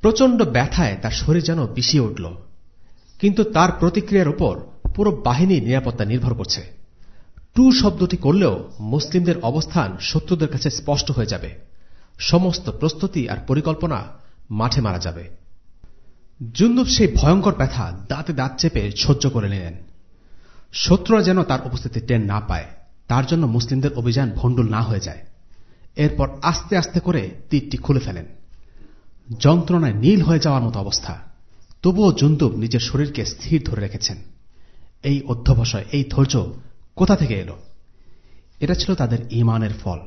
প্রচণ্ড ব্যথায় তার শরীর যেন পিছিয়ে উঠল। কিন্তু তার প্রতিক্রিয়ার উপর পুরো বাহিনী নিরাপত্তা নির্ভর করছে। টু শব্দটি করলেও মুসলিমদের অবস্থান শত্রুদের কাছে স্পষ্ট হয়ে যাবে। সমস্ত প্রস্তুতি আর পরিকল্পনা মাঠে মারা যাবে। জুন্দুব সেই ভয়ঙ্কর ব্যথা দাঁতে দাঁত চেপে সহ্য করে নিলেন। শত্রুরা যেন তার উপস্থিতি টেন না পায়, তার জন্য মুসলিমদের অভিযান ভণ্ডুল না হয়ে যায়। এরপর আস্তে আস্তে করে তীরটি খুলে ফেলেন। যন্ত্রণায় নীল হয়ে যাওয়ার মতো অবস্থা। তবুও জুন্দুব নিজের শরীরকে স্থির ধরে রেখেছেন। এই অধ্যবসায়, এই ধৈর্য কোথা থেকে এলো? এটা ছিল তাদের ইমানের ফল।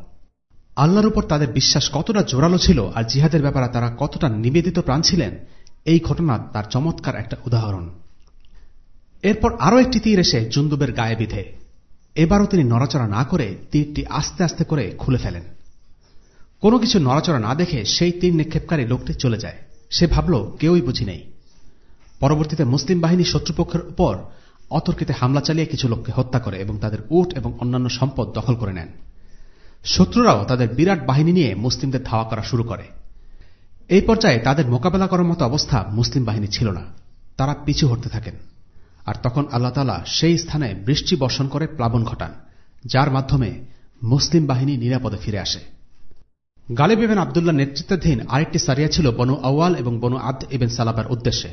আল্লাহর উপর তাদের বিশ্বাস কতটা জোরালো ছিল আর জিহাদের ব্যাপারে তারা কতটা নিবেদিত প্রাণ ছিলেন, এই ঘটনা তার চমৎকার একটা উদাহরণ। এরপর আরও একটি তীর এসে জুন্দুবের গায়ে বিধে। এবারও তিনি নড়াচড়া না করে তীরটি আস্তে আস্তে করে খুলে ফেলেন। কোনো কিছু নড়াচড়া না দেখে সেই তীর নিক্ষেপকারী লোকটি চলে যায়। সে ভাবল, কেউই বুঝি নেই। পরবর্তীতে মুসলিম বাহিনী শত্রুপক্ষের উপর অতর্কিতে হামলা চালিয়ে কিছু লোককে হত্যা করে এবং তাদের উট এবং অন্যান্য সম্পদ দখল করে নেন। শত্রুরাও তাদের বিরাট বাহিনী নিয়ে মুসলিমদের ধাওয়া করা শুরু করে। এই পর্যায়ে তাদের মোকাবেলা করার মতো অবস্থা মুসলিম বাহিনী ছিল না। তারা পিছু হটতে থাকেন। আর তখন আল্লাহ তালা সেই স্থানে বৃষ্টি বর্ষণ করে প্লাবন ঘটান, যার মাধ্যমে মুসলিম বাহিনী নিরাপদে ফিরে আসে। গালিব ইবেন আবদুল্লাহ নেতৃত্বাধীন আরেকটি সারিয়া ছিল বনু আওয়াল এবং বনু আব্দ ইবেন সালাবার উদ্দেশ্যে।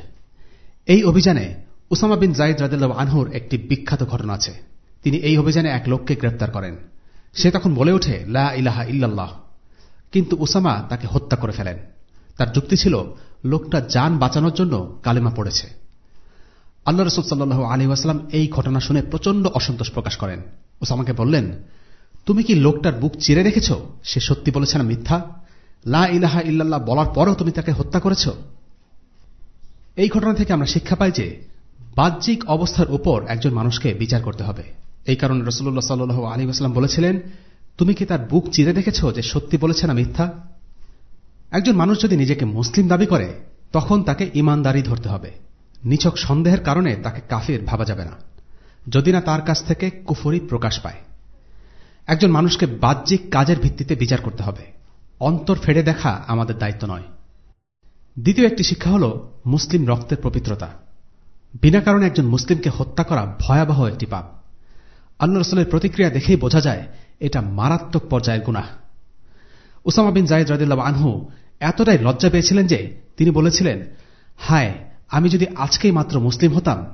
এই অভিযানে উসামা বিন জাইদ রাদিল্লাহ আনহুর একটি বিখ্যাত ঘটনা আছে। তিনি এই অভিযানে এক লোককে গ্রেপ্তার করেন। সে তখন বলে ওঠে, লা ইলাহা ইল্লাল্লাহ। কিন্তু উসামা তাকে হত্যা করে ফেলেন। তার যুক্তি ছিল, লোকটা যান বাঁচানোর জন্য কালেমা পড়েছে। আল্লাহ রসুল সাল্লাহ আলী ওয়াসালাম এই ঘটনা শুনে প্রচণ্ড অসন্তোষ প্রকাশ করেন। ওসামাকে বললেন তুমি কি লোকটার বুক চিরে রেখেছ? সে সত্যি বলেছে না মিথ্যা? লা ইলাহা ইল্লাল্লাহ বলার পরও তুমি তাকে হত্যা করেছ? এই ঘটনা থেকে আমরা শিক্ষা পাই যে, বাহ্যিক অবস্থার উপর একজন মানুষকে বিচার করতে হবে। এই কারণে রসুল্লাহ সাল্লু আলী আসলাম বলেছিলেন, তুমি কি তার বুক চিরে দেখেছ যে সত্যি বলেছে না মিথ্যা? একজন মানুষ যদি নিজেকে মুসলিম দাবি করে, তখন তাকে ইমানদারি ধরতে হবে। নিছক সন্দেহের কারণে তাকে কাফির ভাবা যাবে না। যদি না তার কাছ থেকে কুফরি প্রকাশ পায়। একজন মানুষকে বাহ্যিক কাজের ভিত্তিতে বিচার করতে হবে। অন্তর ফেড়ে দেখা আমাদের দায়িত্ব নয়। দ্বিতীয় একটি শিক্ষা হল মুসলিম রক্তের পবিত্রতা। বিনা কারণে একজন মুসলিমকে হত্যা করা ভয়াবহ একটি পাপ। আল্লাহ রসুলের প্রতিক্রিয়া দেখেই বোঝা যায়, এটা মারাত্মক পর্যায়ের গুনাহ। উসামা বিন জায়দ রাদিল্লাহ আনহু এতটাই লজ্জা পেয়েছিলেন যে তিনি বলেছিলেন, হায়, আমি যদি আজকেই মাত্র মুসলিম হতাম,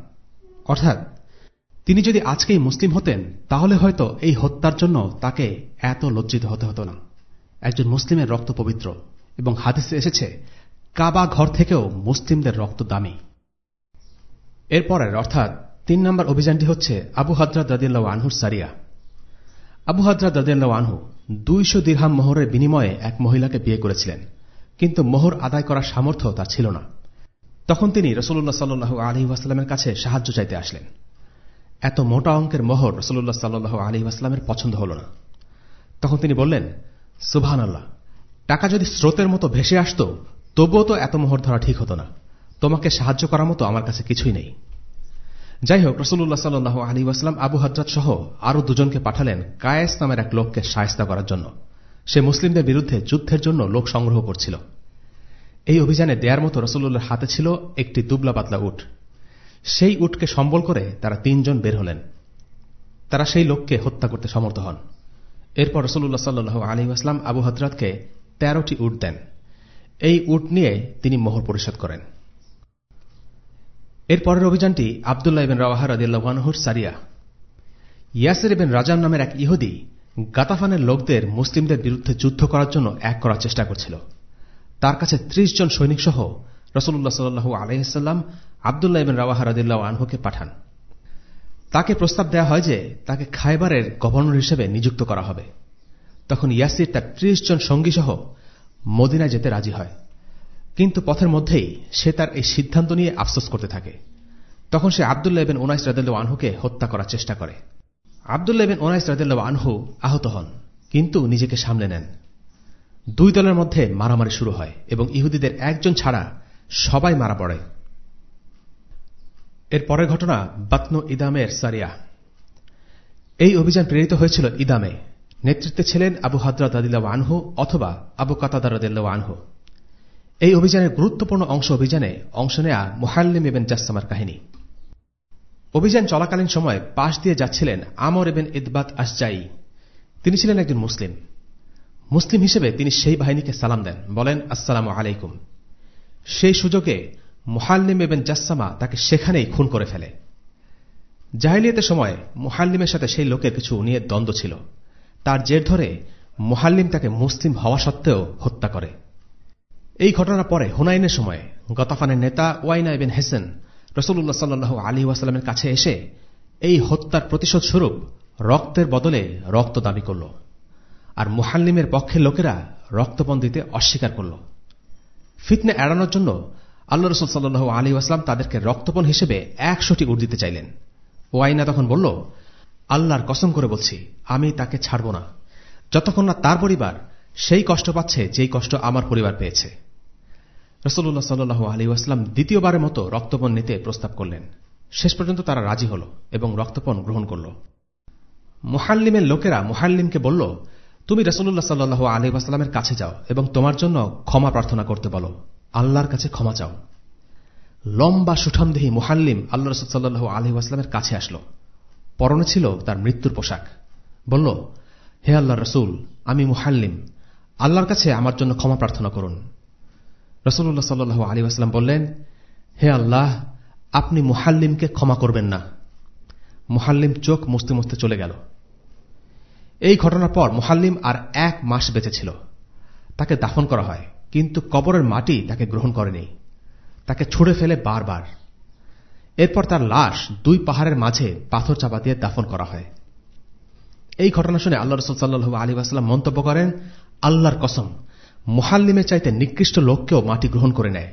অর্থাৎ তিনি যদি আজকেই মুসলিম হতেন, তাহলে হয়তো এই হত্যার জন্য তাকে এত লজ্জিত হতে হতো না। একজন মুসলিমের রক্ত পবিত্র, এবং হাদিসে এসেছে, কাবা ঘর থেকেও মুসলিমদের রক্ত দামি। এরপরের, অর্থাৎ তিন নম্বর অভিযানটি হচ্ছে আবু হাজরাত দাদিল্লাহ আনহুর সারিয়া। আবু হাজরাত দাদিল্লাহ আনহু দুইশো দীর্হাম মোহরের বিনিময়ে এক মহিলাকে বিয়ে করেছিলেন, কিন্তু মোহর আদায় করার সামর্থ্য তার ছিল না। তখন তিনি রসুল্লাহ সাল্লু আলী ওয়াস্লামের কাছে সাহায্য চাইতে আসলেন। এত মোটা অঙ্কের মোহর রসুল্লাহ সাল্লু আলী ওয়াস্লামের পছন্দ হল না। তখন তিনি বললেন সুবহান আল্লাহ টাকা যদি স্রোতের মতো ভেসে আসত, তবুও তো এত মোহর ধরা ঠিক হতো না। তোমাকে সাহায্য করার মতো আমার কাছে কিছুই নেই। যাই হোক রসুল্লাহ সাল্লু আলী ওয়াস্লাম আবু হজরত সহ আরও দুজনকে পাঠালেন কায়েস নামের এক লোককে সায়স্তা করার জন্য। সে মুসলিমদের বিরুদ্ধে যুদ্ধের জন্য লোক সংগ্রহ করছিল। এই অভিযানে দেয়ার মতো রসুল্লাহর হাতে ছিল একটি দুবলা পাতলা উট। সেই উটকে সম্বল করে তারা তিনজন বের হলেন। তারা সেই লোককে হত্যা করতে সমর্থ হন। এরপর রসুল্লাহ সাল্লু আলী আসলাম আবু হজরতকে তেরোটি উট দেন। এই উট নিয়ে তিনি মোহর পরিশোধ করেন। এর পরের অভিযানটি আবদুল্লাহ ইবেন রাওয়াহার আদিল্লাহর সারিয়া, ইয়াসের ইবেন রাজাম নামের এক ইহুদি গাতাফানের লোকদের মুসলিমদের বিরুদ্ধে যুদ্ধ করার জন্য এক করার চেষ্টা করছিল। তার কাছে ত্রিশ জন সৈনিক সহ রসুল্লাহ সাল্লু আলহিসাল্লাম আবদুল্লাহ ইবেন রাওয়াহার আদিল্লাহ আনহুকে পাঠান। তাকে প্রস্তাব দেওয়া হয় যে তাকে খাইবারের গভর্নর হিসেবে নিযুক্ত করা হবে। তখন ইয়াসির তার ত্রিশ জন সঙ্গী সহ মদিনায় যেতে রাজি হয়। কিন্তু পথের মধ্যেই সে তার এই সিদ্ধান্ত নিয়ে আফসোস করতে থাকে। তখন সে আবদুল্লাহ বিন ওনাইস রাদিল্লা আনহুকে হত্যা করার চেষ্টা করে। আবদুল্লাহ বিন ওনাইস রাদিল্লা আনহু আহত হন, কিন্তু নিজেকে সামলে নেন। দুই দলের মধ্যে মারামারি শুরু হয় এবং ইহুদিদের একজন ছাড়া সবাই মারা পড়ে। এর পরের ঘটনা বাতনু ইদামের সারিয়া এই অভিযান প্রেরিত হয়েছিল ইদামে। নেতৃত্বে ছিলেন আবু হাদরাত আদিল্লাহ আনহু অথবা আবু আদিল্লাহ আনহু। এই অভিযানের গুরুত্বপূর্ণ অংশ অভিযানে অংশ নেয়া মোহাল্লিম এবেন জাসামার কাহিনী। অভিযান চলাকালীন সময় পাশ দিয়ে যাচ্ছিলেন আমর এবেন ইদবাত আসজাই। তিনি ছিলেন একজন মুসলিম। মুসলিম হিসেবে তিনি সেই বাহিনীকে সালাম দেন। বলেন, আসসালাম আলাইকুম। সেই সুযোগে মুহাল্লিম এবেন জাসামা তাকে সেখানেই খুন করে ফেলে। জাহিলিয়তের সময় মোহাল্লিমের সাথে সেই লোকের কিছু নিয়ে দ্বন্দ্ব ছিল। তার জের ধরে মোহাল্লিম তাকে মুসলিম হওয়া সত্ত্বেও হত্যা করে। এই ঘটনার পরে হুনাইনের সময় গতাফানের নেতা ওয়াইনা ইবেন হেসেন রসুল্লাহ সাল্লু আলী ওয়াসালামের কাছে এসে এই হত্যার প্রতিশোধ স্বরূপ রক্তের বদলে রক্ত দাবি করল। আর মুহাল্লিমের পক্ষের লোকেরা রক্তপণ দিতে অস্বীকার করল। ফিতনে এড়ানোর জন্য আল্লাহ রসুল সাল্লু আলী আসলাম তাদেরকে রক্তপণ হিসেবে একশোটি উঠ দিতে চাইলেন। ওয়াইনা তখন বলল, আল্লাহর কসম করে বলছি, আমি তাকে ছাড়ব না। যতক্ষণ না তার পরিবার সেই কষ্ট পাচ্ছে, যেই কষ্ট আমার পরিবার পেয়েছে। রসল্লাহ সাল্লু আলী আসলাম দ্বিতীয়বারের মতো রক্তপণ নিতে প্রস্তাব করলেন। শেষ পর্যন্ত তারা রাজি হল এবং রক্তপণ গ্রহণ করল। মুহাল্লিমের লোকেরা মুহাল্লিমকে বলল তুমি রসল্লাহ সাল্লু আলী আসলামের কাছে যাও এবং তোমার জন্য ক্ষমা প্রার্থনা করতে বলো। আল্লাহর কাছে ক্ষমা চাও। লম্বা সুঠামদেহী মুহাল্লিম আল্লাহ রসুল্লাহ আলী আসলামের কাছে আসলো। পরনে ছিল তার মৃত্যুর পোশাক। বলল, হে আল্লাহ রসুল, আমি মুহাল্লিম। আল্লাহর কাছে আমার জন্য ক্ষমা প্রার্থনা করুন। রসুল্লাহ সাল্লু আলী আসলাম বললেন, হে আল্লাহ, আপনি মুহাল্লিমকে ক্ষমা করবেন না। মুহাল্লিম চোখ মুছতে মুছতে চলে গেল। এই ঘটনার পর মুহাল্লিম আর এক মাস বেঁচেছিল তাকে দাফন করা হয়, কিন্তু কবরের মাটি তাকে গ্রহণ করেনি। তাকে ছুড়ে ফেলে বারবার। এরপর তার লাশ দুই পাহাড়ের মাঝে পাথর চাপা দিয়ে দাফন করা হয়। এই ঘটনা শুনে আল্লাহ রসুল সাল্লু আলী মন্তব্য করেন, আল্লাহর কসম, মুহাল্লিমের চাইতে নিকৃষ্ট লোককেও মাটি গ্রহণ করে নেয়,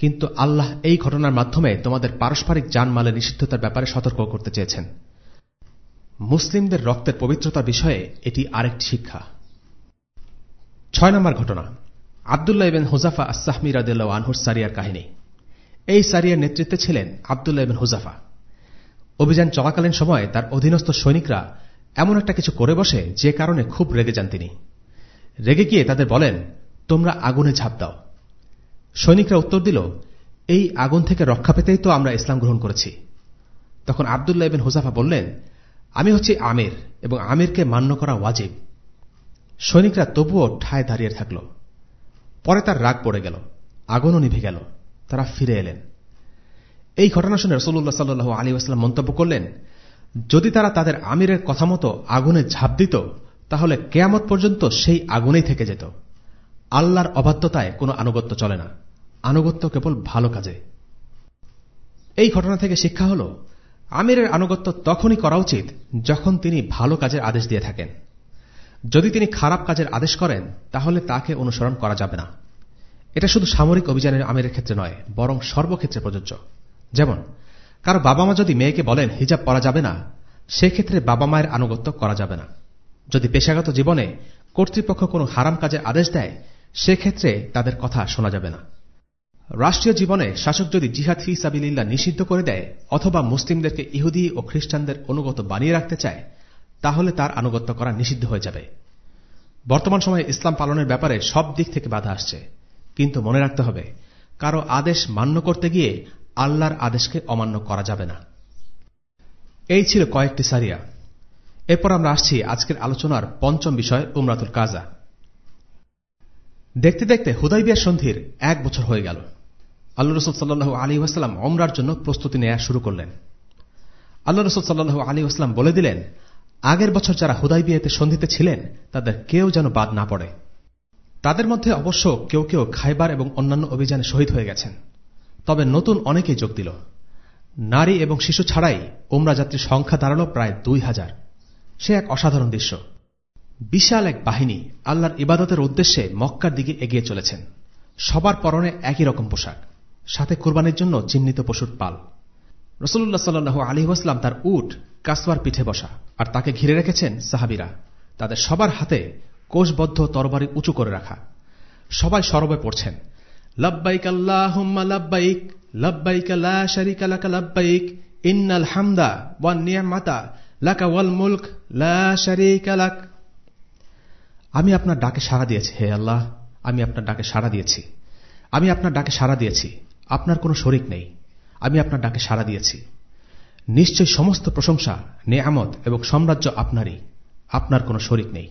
কিন্তু আল্লাহ এই ঘটনার মাধ্যমে তোমাদের পারস্পরিক জানমালের নিষিদ্ধতার ব্যাপারে সতর্ক করতে চেয়েছেন। মুসলিমদের রক্তের পবিত্রতার বিষয়ে এটি আরেকটি শিক্ষা। ছয় নম্বর ঘটনা, আবদুল্লাহ ইবেন হুজাফা আসাহমি রাদিল্লা আনহুর সারিয়ার কাহিনী। এই সারিয়ার নেতৃত্বে ছিলেন আবদুল্লাহ ইবেন হুজাফা। অভিযান চলাকালীন সময়ে তার অধীনস্থ সৈনিকরা এমন একটা কিছু করে বসে যে কারণে খুব রেগে যান তিনি। রেগে গিয়ে তাদের বলেন, তোমরা আগুনে ঝাঁপ দাও। সৈনিকরা উত্তর দিল, এই আগুন থেকে রক্ষা পেতেই তো আমরা ইসলাম গ্রহণ করেছি। তখন আবদুল্লাহ ইবেন হুজাফা বললেন আমি হচ্ছি আমির এবং আমিরকে মান্য করা ওয়াজিব। সৈনিকরা তবুও ঠায় দাঁড়িয়ে থাকল। পরে তার রাগ পড়ে গেল, আগুনও নিভে গেল, তারা ফিরে এলেন। এই ঘটনা শুনে রসুল্লাহ সাল্লু আলী আসলাম মন্তব্য করলেন, যদি তারা তাদের আমিরের কথা মতো আগুনে ঝাঁপ দিত, তাহলে কেয়ামত পর্যন্ত সেই আগুনেই থেকে যেত। আল্লাহর অবাধ্যতায় কোনো আনুগত্য চলে না। আনুগত্য কেবল ভালো কাজে। এই ঘটনা থেকে শিক্ষা হল আমিরের আনুগত্য তখনই করা উচিত যখন তিনি ভালো কাজের আদেশ দিয়ে থাকেন। যদি তিনি খারাপ কাজের আদেশ করেন, তাহলে তাকে অনুসরণ করা যাবে না। এটা শুধু সামরিক অভিযানের আমিরের ক্ষেত্রে নয়, বরং সর্বক্ষেত্রে প্রযোজ্য। যেমন, কারও বাবা মা যদি মেয়েকে বলেন, হিজাব পরা যাবে না, সেক্ষেত্রে বাবা মায়ের আনুগত্য করা যাবে না। যদি পেশাগত জীবনে কর্তৃপক্ষ কোনো হারাম কাজের আদেশ দেয়, সেক্ষেত্রে তাদের কথা শোনা যাবে না। রাষ্ট্রীয় জীবনে শাসক যদি জিহাদ ফি সাবিল্লা নিষিদ্ধ করে দেয় অথবা মুসলিমদেরকে ইহুদি ও খ্রিস্টানদের অনুগত বানিয়ে রাখতে চায়, তাহলে তার আনুগত্য করা নিষিদ্ধ হয়ে যাবে। বর্তমান সময়ে ইসলাম পালনের ব্যাপারে সব দিক থেকে বাধা আসছে। কিন্তু মনে রাখতে হবে, কারও আদেশ মান্য করতে গিয়ে আল্লাহর আদেশকে অমান্য করা যাবে না। এই ছিল কয়েকটি সারিয়া। এরপর আমরা আসছি আজকের আলোচনার পঞ্চম বিষয়, উমরাতুল কাজা। দেখতে দেখতে হুদাইবিয়ার সন্ধির এক বছর হয়ে গেল। আল্লাহ রসুল সাল্লু আলী ওয়াসাল্লাম অমরার জন্য প্রস্তুতি নেওয়া শুরু করলেন। আল্লাহ রসুল সাল্লু আলী ওয়াসাল্লাম বলে দিলেন, আগের বছর যারা হুদাই বিয়েতে সন্ধিতে ছিলেন, তাদের কেউ যেন বাদ না পড়ে। তাদের মধ্যে অবশ্য কেউ কেউ খাইবার এবং অন্যান্য অভিযানে শহীদ হয়ে গেছেন। তবে নতুন অনেকেই যোগ দিল। নারী এবং শিশু ছাড়াই ওমরা যাত্রীর সংখ্যা দাঁড়াল প্রায় দুই হাজার। সে এক অসাধারণ দৃশ্য। বিশাল এক বাহিনী আল্লাহর ইবাদতের উদ্দেশ্যে মক্কার দিকে এগিয়ে চলেছেন। সবার পরনে একই রকম পোশাক। সাথে কোরবানির জন্য চিহ্নিত পশুর পাল। রসুল্লাহ সাল্লু আলী ওয়াসলাম তার উট, কাসওয়ার পিঠে বসা আর তাকে ঘিরে রেখেছেন সাহাবিরা। তাদের সবার হাতে কোষবদ্ধ তরবারি উঁচু করে রাখা। সবাই সরবে পড়ছেন। লা আমি আপনার ডাকে সাড়া দিয়েছি, হে আল্লাহ, আমি আপনার ডাকে সাড়া দিয়েছি। আমি আপনার ডাকে সাড়া দিয়েছি। আপনার কোনো শরিক নেই। আমি আপনার ডাকে সাড়া দিয়েছি। নিশ্চয় সমস্ত প্রশংসা, নেয়ামত এবং সাম্রাজ্য আপনারই। আপনার কোনো শরিক নেই।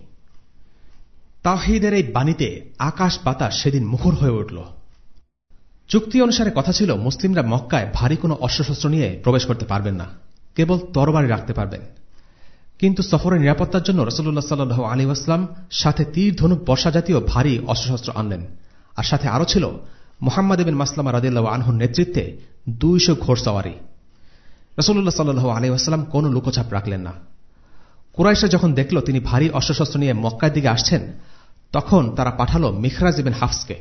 তাহিদের এই বাণীতে আকাশ বাতাস সেদিন মুখর হয়ে উঠল। চুক্তি অনুসারে কথা ছিল, মুসলিমরা মক্কায় ভারী কোনো অস্ত্রশস্ত্র নিয়ে প্রবেশ করতে পারবেন না। কেবল তরবারি রাখতে পারবেন। কিন্তু সফরের নিরাপত্তার জন্য রসুল্লাহ সাল্লু আলী আসলাম সাথে তীর ধনুক বর্ষা জাতীয় ভারী অস্ত্রশস্ত্র আনলেন। আর সাথে আরও ছিল মোহাম্মদ বিন মাসলামা রাদিল্লাহ আনহুর নেতৃত্বে দুইশো ঘোড়সওয়ারি রসুল্লাহ সাল্লু আলী আসলাম কোন লুকোছাপ রাখলেন না। কুরাইশা যখন দেখল তিনি ভারী অস্ত্রশস্ত্র নিয়ে মক্কার দিকে আসছেন, তখন তারা পাঠাল মিখরাজ ইবেন হাফসকে।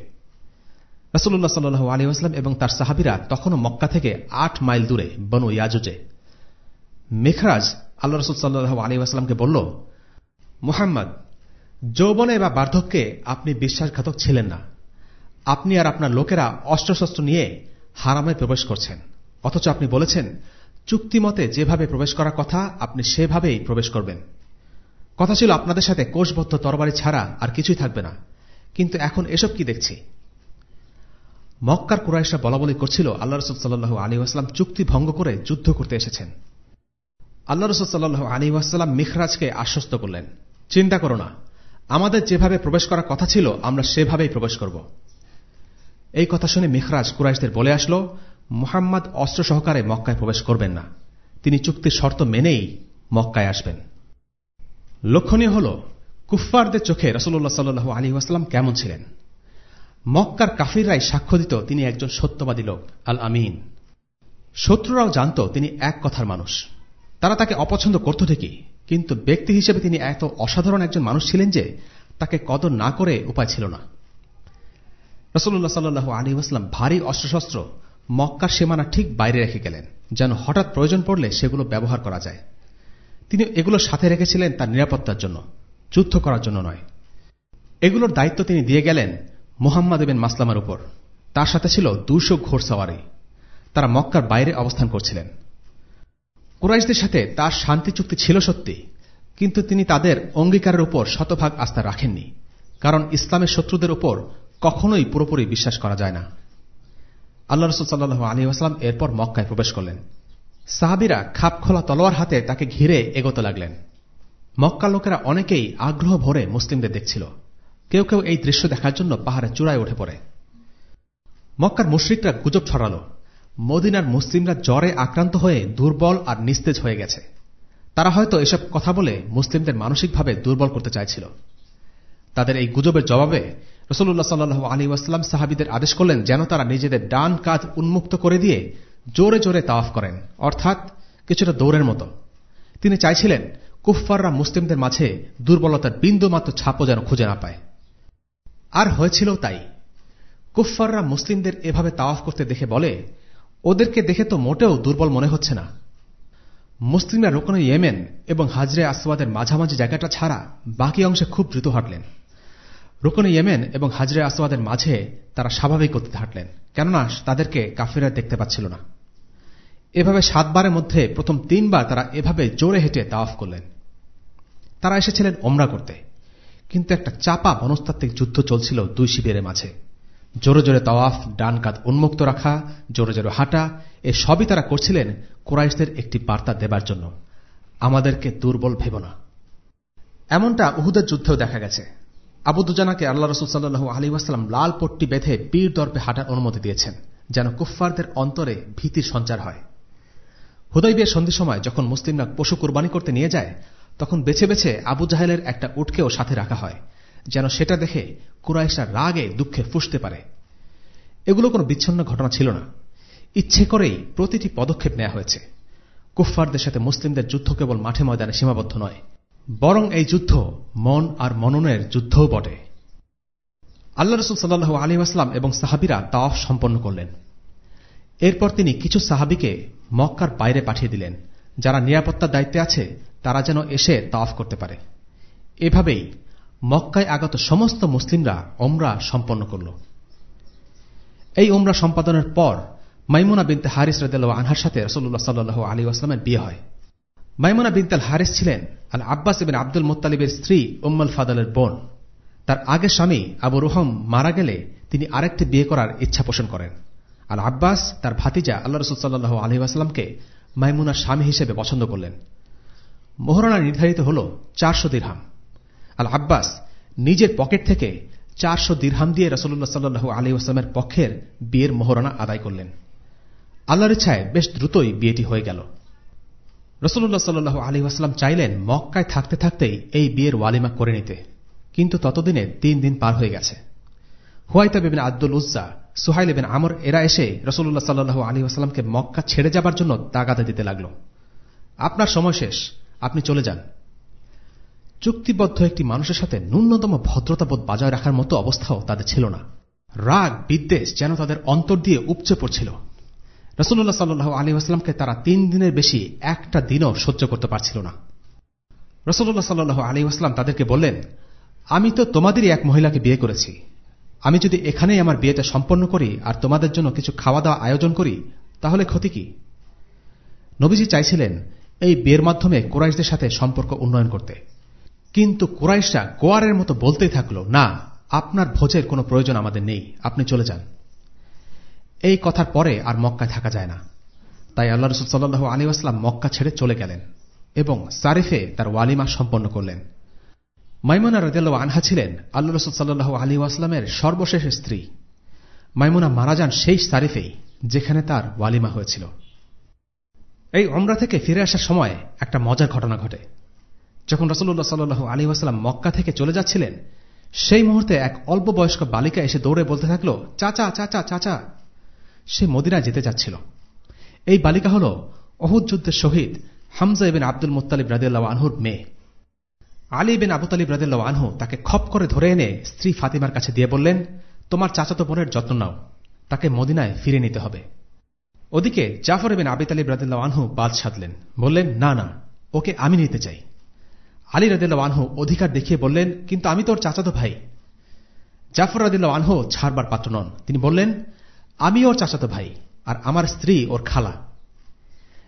রসুল্লাহ সাল্লু আলী আসলাম এবং তার সাহাবিরা তখনও মক্কা থেকে আট মাইল দূরে বনু ইয়াজুজে। মিখরাজ আল্লাহ রসুল সাল্লু আলী আসলামকে বলল, মুহাম্মদ, যৌবনে বা বার্ধক্যে আপনি বিশ্বাসঘাতক ছিলেন না। আপনি আর আপনার লোকেরা অস্ত্রশস্ত্র নিয়ে হারামে প্রবেশ করছেন। অথচ আপনি বলেছেন চুক্তিমতে যেভাবে প্রবেশ করার কথা, আপনি সেভাবেই প্রবেশ করবেন। কথা ছিল আপনাদের সাথে কোষবদ্ধ তরবারি ছাড়া আর কিছুই থাকবে না। কিন্তু এখন এসব কি দেখছি? মক্কার কুরাইশরা বলা বলি করছিল, আল্লাহ রসুল সাল্লু আলী আসলাম চুক্তি ভঙ্গ করে যুদ্ধ করতে এসেছেন। আল্লাহ রসুল সাল্লু আলী আসসালাম মিখরাজকে আশ্বস্ত করলেন, চিন্তা করো না। আমাদের যেভাবে প্রবেশ করার কথা ছিল, আমরা সেভাবেই প্রবেশ করব। এই কথা শুনে মিখরাজ কুরাইশদের বলে আসলো, মুহাম্মদ অস্ত্র সহকারে মক্কায় প্রবেশ করবেন না। তিনি চুক্তির শর্ত মেনেই মক্কায় আসবেন। লক্ষণীয় হল, কুফফারদের চোখে রসুল্লাহ সাল্লু আলী আসলাম কেমন ছিলেন? মক্কার কাফিররাই সাক্ষ্য দিত তিনি একজন সত্যবাদী লোক, আল আমিন। শত্রুরাও জানত তিনি এক কথার মানুষ। তারা তাকে অপছন্দ করত ঠিকই, কিন্তু ব্যক্তি হিসেবে তিনি এত অসাধারণ একজন মানুষ ছিলেন যে তাকে কদর না করে উপায় ছিল না। রসুল্লাহ সাল্লু আলী আসলাম ভারী অস্ত্রশস্ত্র মক্কার সীমানা ঠিক বাইরে রেখে গেলেন, যেন হঠাৎ প্রয়োজন পড়লে সেগুলো ব্যবহার করা যায়। তিনি এগুলো সাথে রেখেছিলেন তার নিরাপত্তার জন্য, যুদ্ধ করার জন্য নয়। এগুলোর দায়িত্ব তিনি দিয়ে গেলেন মোহাম্মদ এবেন মাসলামার উপর। তার সাথে ছিল দুশো ঘোড়সাওয়ারি তারা মক্কার বাইরে অবস্থান করছিলেন। কুরাইশদের সাথে তার শান্তি চুক্তি ছিল সত্যি, কিন্তু তিনি তাদের অঙ্গীকারের উপর শতভাগ আস্থা রাখেননি, কারণ ইসলামের শত্রুদের উপর কখনোই পুরোপুরি বিশ্বাস করা যায় না। আল্লাহ রসুল সাল্লু আলী আসলাম এরপর মক্কায় প্রবেশ করলেন। সাহাবিরা খাপ খোলা তলোয়ার হাতে তাকে ঘিরে এগোতে লাগলেন। মক্কা লোকেরা অনেকেই আগ্রহ ভরে মুসলিমদের দেখছিল। কেউ কেউ এই দৃশ্য দেখার জন্য পাহাড়ে চূড়ায় উঠে পড়ে। মক্কার মুশ্রিকরা গুজব ছড়াল। মদিনার মুসলিমরা জ্বরে আক্রান্ত হয়ে দুর্বল আর নিস্তেজ হয়ে গেছে। তারা হয়তো এসব কথা বলে মুসলিমদের মানসিকভাবে দুর্বল করতে চাইছিল। তাদের এই গুজবের জবাবে রসুল্লাহ সাল্লু আলী ওয়াস্লাম সাহাবিদের আদেশ করলেন যেন তারা নিজেদের ডান কাঁধ উন্মুক্ত করে দিয়ে জোরে জোরে তাওয়াফ করেন, অর্থাৎ কিছুটা দৌড়ের মতো। তিনি চাইছিলেন কুফফাররা মুসলিমদের মাঝে দুর্বলতার বিন্দুমাত্র ছাপও যেন খুঁজে না পায়। আর হয়েছিল তাই। কুফফাররা মুসলিমদের এভাবে তাওয়াফ করতে দেখে বলে, ওদেরকে দেখে তো মোটেও দুর্বল মনে হচ্ছে না। মুসলিমরা রোকন ইয়েমেন এবং হাজরে আসওয়াদের মাঝামাঝি জায়গাটা ছাড়া বাকি অংশে খুব দ্রুত হাঁটলেন। রোকন ইয়েমেন এবং হাজরে আসওয়াদের মাঝে তারা স্বাভাবিক গতিতে হাঁটলেন। কেননা তাদেরকে কাফিরা দেখতে পাচ্ছিল না। এভাবে সাতবারের মধ্যে প্রথম তিনবার তারা এভাবে জোরে হেঁটে তাওয়াফ করলেন। তারা এসেছিলেন ওমরা করতে। কিন্তু একটা চাপা মনস্তাত্ত্বিক যুদ্ধ চলছিল দুই শিবিরের মাঝে। জোরে জোরে তাওয়াফ, ডান কাত উন্মুক্ত রাখা, জোরে জোরে হাঁটা, এ সবই তারা করছিলেন কোরাইশদের একটি বার্তা দেবার জন্য। আমাদেরকে দুর্বল ভেব না। এমনটা উহুদের যুদ্ধেও দেখা গেছে। আবু দুজানাকে আল্লাহ রসুল সাল্লু আলী লাল পট্টি বেঁধে বীর দর্পে হাঁটার অনুমতি দিয়েছেন, যেন কুফফারদের অন্তরে ভীতির সঞ্চার হয়। হুদয় বিয়ের সন্ধি সময় যখন মুসলিমরা পশু কোরবানি করতে নিয়ে যায়, তখন বেছে বেছে আবু জাহেলের একটা উটকেও সাথে রাখা হয়, যেন সেটা দেখে কুরাইশরা রাগে দুঃখে ফুসতে পারে। এগুলো কোনো বিচ্ছন্ন ঘটনা ছিল না। ইচ্ছে করেই প্রতিটি পদক্ষেপ নেওয়া হয়েছে। কুফফারদের সাথে মুসলিমদের যুদ্ধ কেবল মাঠে ময়দানে সীমাবদ্ধ নয় বরং এই যুদ্ধ মন আর মননের যুদ্ধও বটে। আল্লাহ রসুল সাল্লু আলী আসলাম এবং সাহাবিরা তাওয়াফ সম্পন্ন করলেন। এরপর তিনি কিছু সাহাবিকে মক্কার বাইরে পাঠিয়ে দিলেন। যারা নিরাপত্তার দায়িত্বে আছে, তারা যেন এসে তাওয়াফ করতে পারে। এভাবেই মক্কায় আগত সমস্ত মুসলিমরা ওমরা সম্পন্ন করল। এই ওমরা সম্পাদনের পর মাইমুনা বিনতে হারিস রদেল আনহার সাথে রসুল্লাহ সাল্লু আলী আসলামের বিয়ে হয়। মাইমুনা বিনতাল হারিস ছিলেন আল আব্বাস এবেন আব্দুল মোত্তালিবের স্ত্রী উম্মল ফাদালের বোন। তার আগের স্বামী আবু রুহম মারা গেলে তিনি আরেকটি বিয়ে করার ইচ্ছা পোষণ করেন। আল আব্বাস তার ভাতিজা আল্লাহ রসুল্লাহ সাল্লু আলহিহাস্লামকে মাইমুনার স্বামী হিসেবে পছন্দ করলেন। মোহরানা নির্ধারিত হল চারশো দিরহাম। আল আব্বাস নিজের পকেট থেকে চারশো দিরহাম দিয়ে রসল্লাহ সাল্লু আলী আসলামের পক্ষের বিয়ের মোহরানা আদায় করলেন। আল্লাহর ইচ্ছায় বেশ দ্রুতই বিয়েটি হয়ে গেল। রসুল্লাহ সাল্লু আলী আসলাম চাইলেন মক্কায় থাকতে থাকতেই এই বিয়ের ওয়ালিমা করে নিতে। কিন্তু ততদিনে তিন দিন পার হয়ে গেছে। হুয়াইতা বিবিন আব্দুল উজ্জা, সুহাইল বিন আমর, এরা এসে রসুল্লাহ সাল্লু আলী আসলামকে মক্কা ছেড়ে যাবার জন্য তাগাদা দিতে লাগল। আপনার সময় শেষ, আপনি চলে যান। চুক্তিবদ্ধ একটি মানুষের সাথে ন্যূনতম ভদ্রতাবোধ বজায় রাখার মতো অবস্থাও তাদের ছিল না। রাগ, বিদ্বেষ যেন তাদের অন্তর দিয়ে উপচে পড়ছিল। রসুল্লাহ সাল্লু আলী আসলামকে তারা তিন দিনের বেশি একটা দিনও সহ্য করতে পারছিল না। রসুল্লাহ সাল্লু আলী আসলাম তাদেরকে বললেন, আমি তো তোমাদেরই এক মহিলাকে বিয়ে করেছি। আমি যদি এখানেই আমার বিয়েটা সম্পন্ন করি আর তোমাদের জন্য কিছু খাওয়া দাওয়া আয়োজন করি, তাহলে ক্ষতি কি? নবীজি চাইছিলেন এই বিয়ের মাধ্যমে কোরাইশদের সাথে সম্পর্ক উন্নয়ন করতে। কিন্তু কোরাইশরা গোয়ারের মতো বলতেই থাকল, না, আপনার ভোজের কোনো প্রয়োজন আমাদের নেই, আপনি চলে যান। এই কথার পরে আর মক্কায় থাকা যায় না। তাই আল্লাহ রসুল সাল্লু আলী আসলাম মক্কা ছেড়ে চলে গেলেন এবং সারিফে তার ওয়ালিমা সম্পন্ন করলেন। মাইমুনা রদেল্লা আনহা ছিলেন আল্লাহ রসুল সাল্লু আলী আসলামের সর্বশেষ স্ত্রী। মাইমুনা মারা যান সেই সারিফেই যেখানে তার ওয়ালিমা হয়েছিল। এই অমরা থেকে ফিরে আসার সময় একটা মজার ঘটনা ঘটে। যখন রসুল্লাহ সাল্লু আলী ওয়াসাল্লাম মক্কা থেকে চলে যাচ্ছিলেন, সেই মুহূর্তে এক অল্প বয়স্ক বালিকা এসে দৌড়ে বলতে থাকল, চাচা চাচা চাচা। সে মদিনায় যেতে যাচ্ছিল এই বালিকা হল অহুদ যুদ্ধের শহীদ হামজা এবেন আব্দুল মুতালিব রাদিল্লাহ আনহুর মেয়ে। আলী বিন আবু তালিব আনহু তাকে খপ করে ধরে এনে স্ত্রী ফাতিমার কাছে দিয়ে বললেন, তোমার চাচাতো বোনের যত্ন নাও, তাকে মদিনায় ফিরে নিতে হবে। ওদিকে জাফর বিন আবি তালিব রাদিল্লাহ আনহু বাদ সাধলেন, বললেন, না না, ওকে আমি নিতে চাই। আলী রাদিল্লাহ আনহু অধিকার দেখিয়ে বললেন, কিন্তু আমি তোর চাচাতো ভাই। জাফর রাদিল্লাহ আনহু ছাড়বার পাত্র নন, তিনি বললেন আমি ওর চাচাতো ভাই, আর আমার স্ত্রী ওর খালা।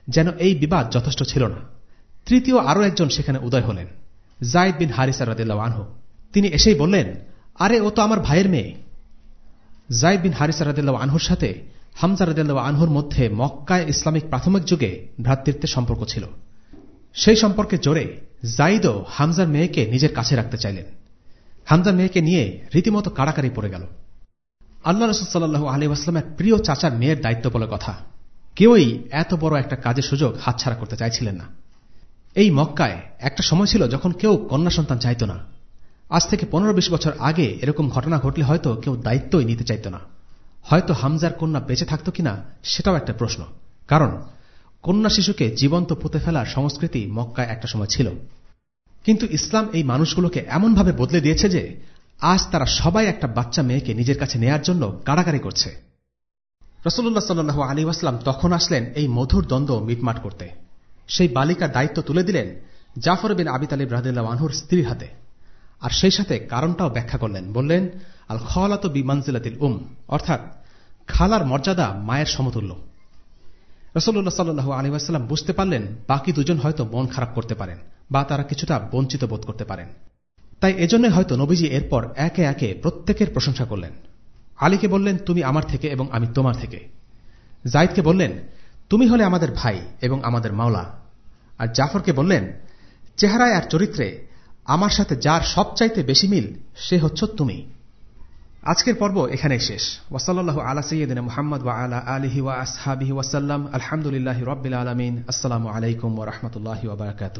যেন এই বিবাদ যথেষ্ট ছিল না। তৃতীয় আরও একজন সেখানে উদয় হলেন, জায়দ বিন হারিসা রাদিল্লাহ আনহু। তিনি এসেই বললেন, আরে, ও তো আমার ভাইয়ের মেয়ে। জায়দ বিন হারিসা রাদিল্লাহ আনহুর সাথে হামজা রাদিল্লাহ আনহুর মধ্যে মক্কায় ইসলামিক প্রাথমিক যুগে ভ্রাতৃত্বের সম্পর্ক ছিল। সেই সম্পর্কে জোরে জাইদও হামজার মেয়েকে নিজের কাছে রাখতে চাইলেন। হামজার মেয়েকে নিয়ে রীতিমতো কাড়াকাড়ি পড়ে গেল। আল্লাহ রসুল্লাহ আলী আসলামের প্রিয় চাচার মেয়ের দায়িত্ব বলে কথা। কেউই এত বড় একটা কাজের সুযোগ হাতছাড়া করতে চাইছিলেন না। এই মক্কায় একটা সময় ছিল যখন কেউ কন্যা সন্তান চাইত না। আজ থেকে পনেরো বিশ বছর আগে এরকম ঘটনা ঘটলে হয়তো কেউ দায়িত্বই নিতে চাইত না। হয়তো হামজার কন্যা বেঁচে থাকত কিনা সেটাও একটা প্রশ্ন। কারণ কন্যা শিশুকে জীবন্ত পুঁতে ফেলার সংস্কৃতি মক্কায় একটা সময় ছিল। কিন্তু ইসলাম এই মানুষগুলোকে এমনভাবে বদলে দিয়েছে যে আজ তারা সবাই একটা বাচ্চা মেয়েকে নিজের কাছে নেয়ার জন্য কাড়াকাড়ি করছে। রসুল্লাহ সাল্লু আলী আসলাম তখন আসলেন এই মধুর দ্বন্দ্ব মিটমাট করতে। সেই বালিকার দায়িত্ব তুলে দিলেন জাফর বিন আবি তালিব রাহুল্লাহ আনহুর স্ত্রীর হাতে। আর সেই সাথে কারণটাও ব্যাখ্যা করলেন, বললেন আল খালাত বি মানজিলাতিল উম অর্থাৎ খালার মর্যাদা মায়ের সমতুল্য। রসল্লাহ সাল্লু আলী আসসালাম বুঝতে পারলেন বাকি দুজন হয়তো মন খারাপ করতে পারেন বা তারা কিছুটা বঞ্চিত বোধ করতে পারেন। তাই এজন্য হয়তো নবীজি এরপর একে একে প্রত্যেকের প্রশংসা করলেন। আলীকে বললেন, তুমি আমার থেকে এবং আমি তোমার থেকে। জাইদকে বললেন, তুমি হলে আমাদের ভাই এবং আমাদের মাওলা। আর জাফরকে বললেন, চেহারায় আর চরিত্রে আমার সাথে যার সবচাইতে বেশি মিল, সে হচ্ছ তুমি। আজকের পর্ব এখানেই শেষ। ওয়াসাল্লাহ আলা সৈয়দিন মোহাম্মদ ওয়া আলা আলিহি ওয়া আসহাবিহি ওয়াসাল্লাম আলহামদুলিল্লাহ রব্বিল আলমিন। আসসালামু আলাইকুম ওয়া রহমতুল্লাহ ওবরাকাত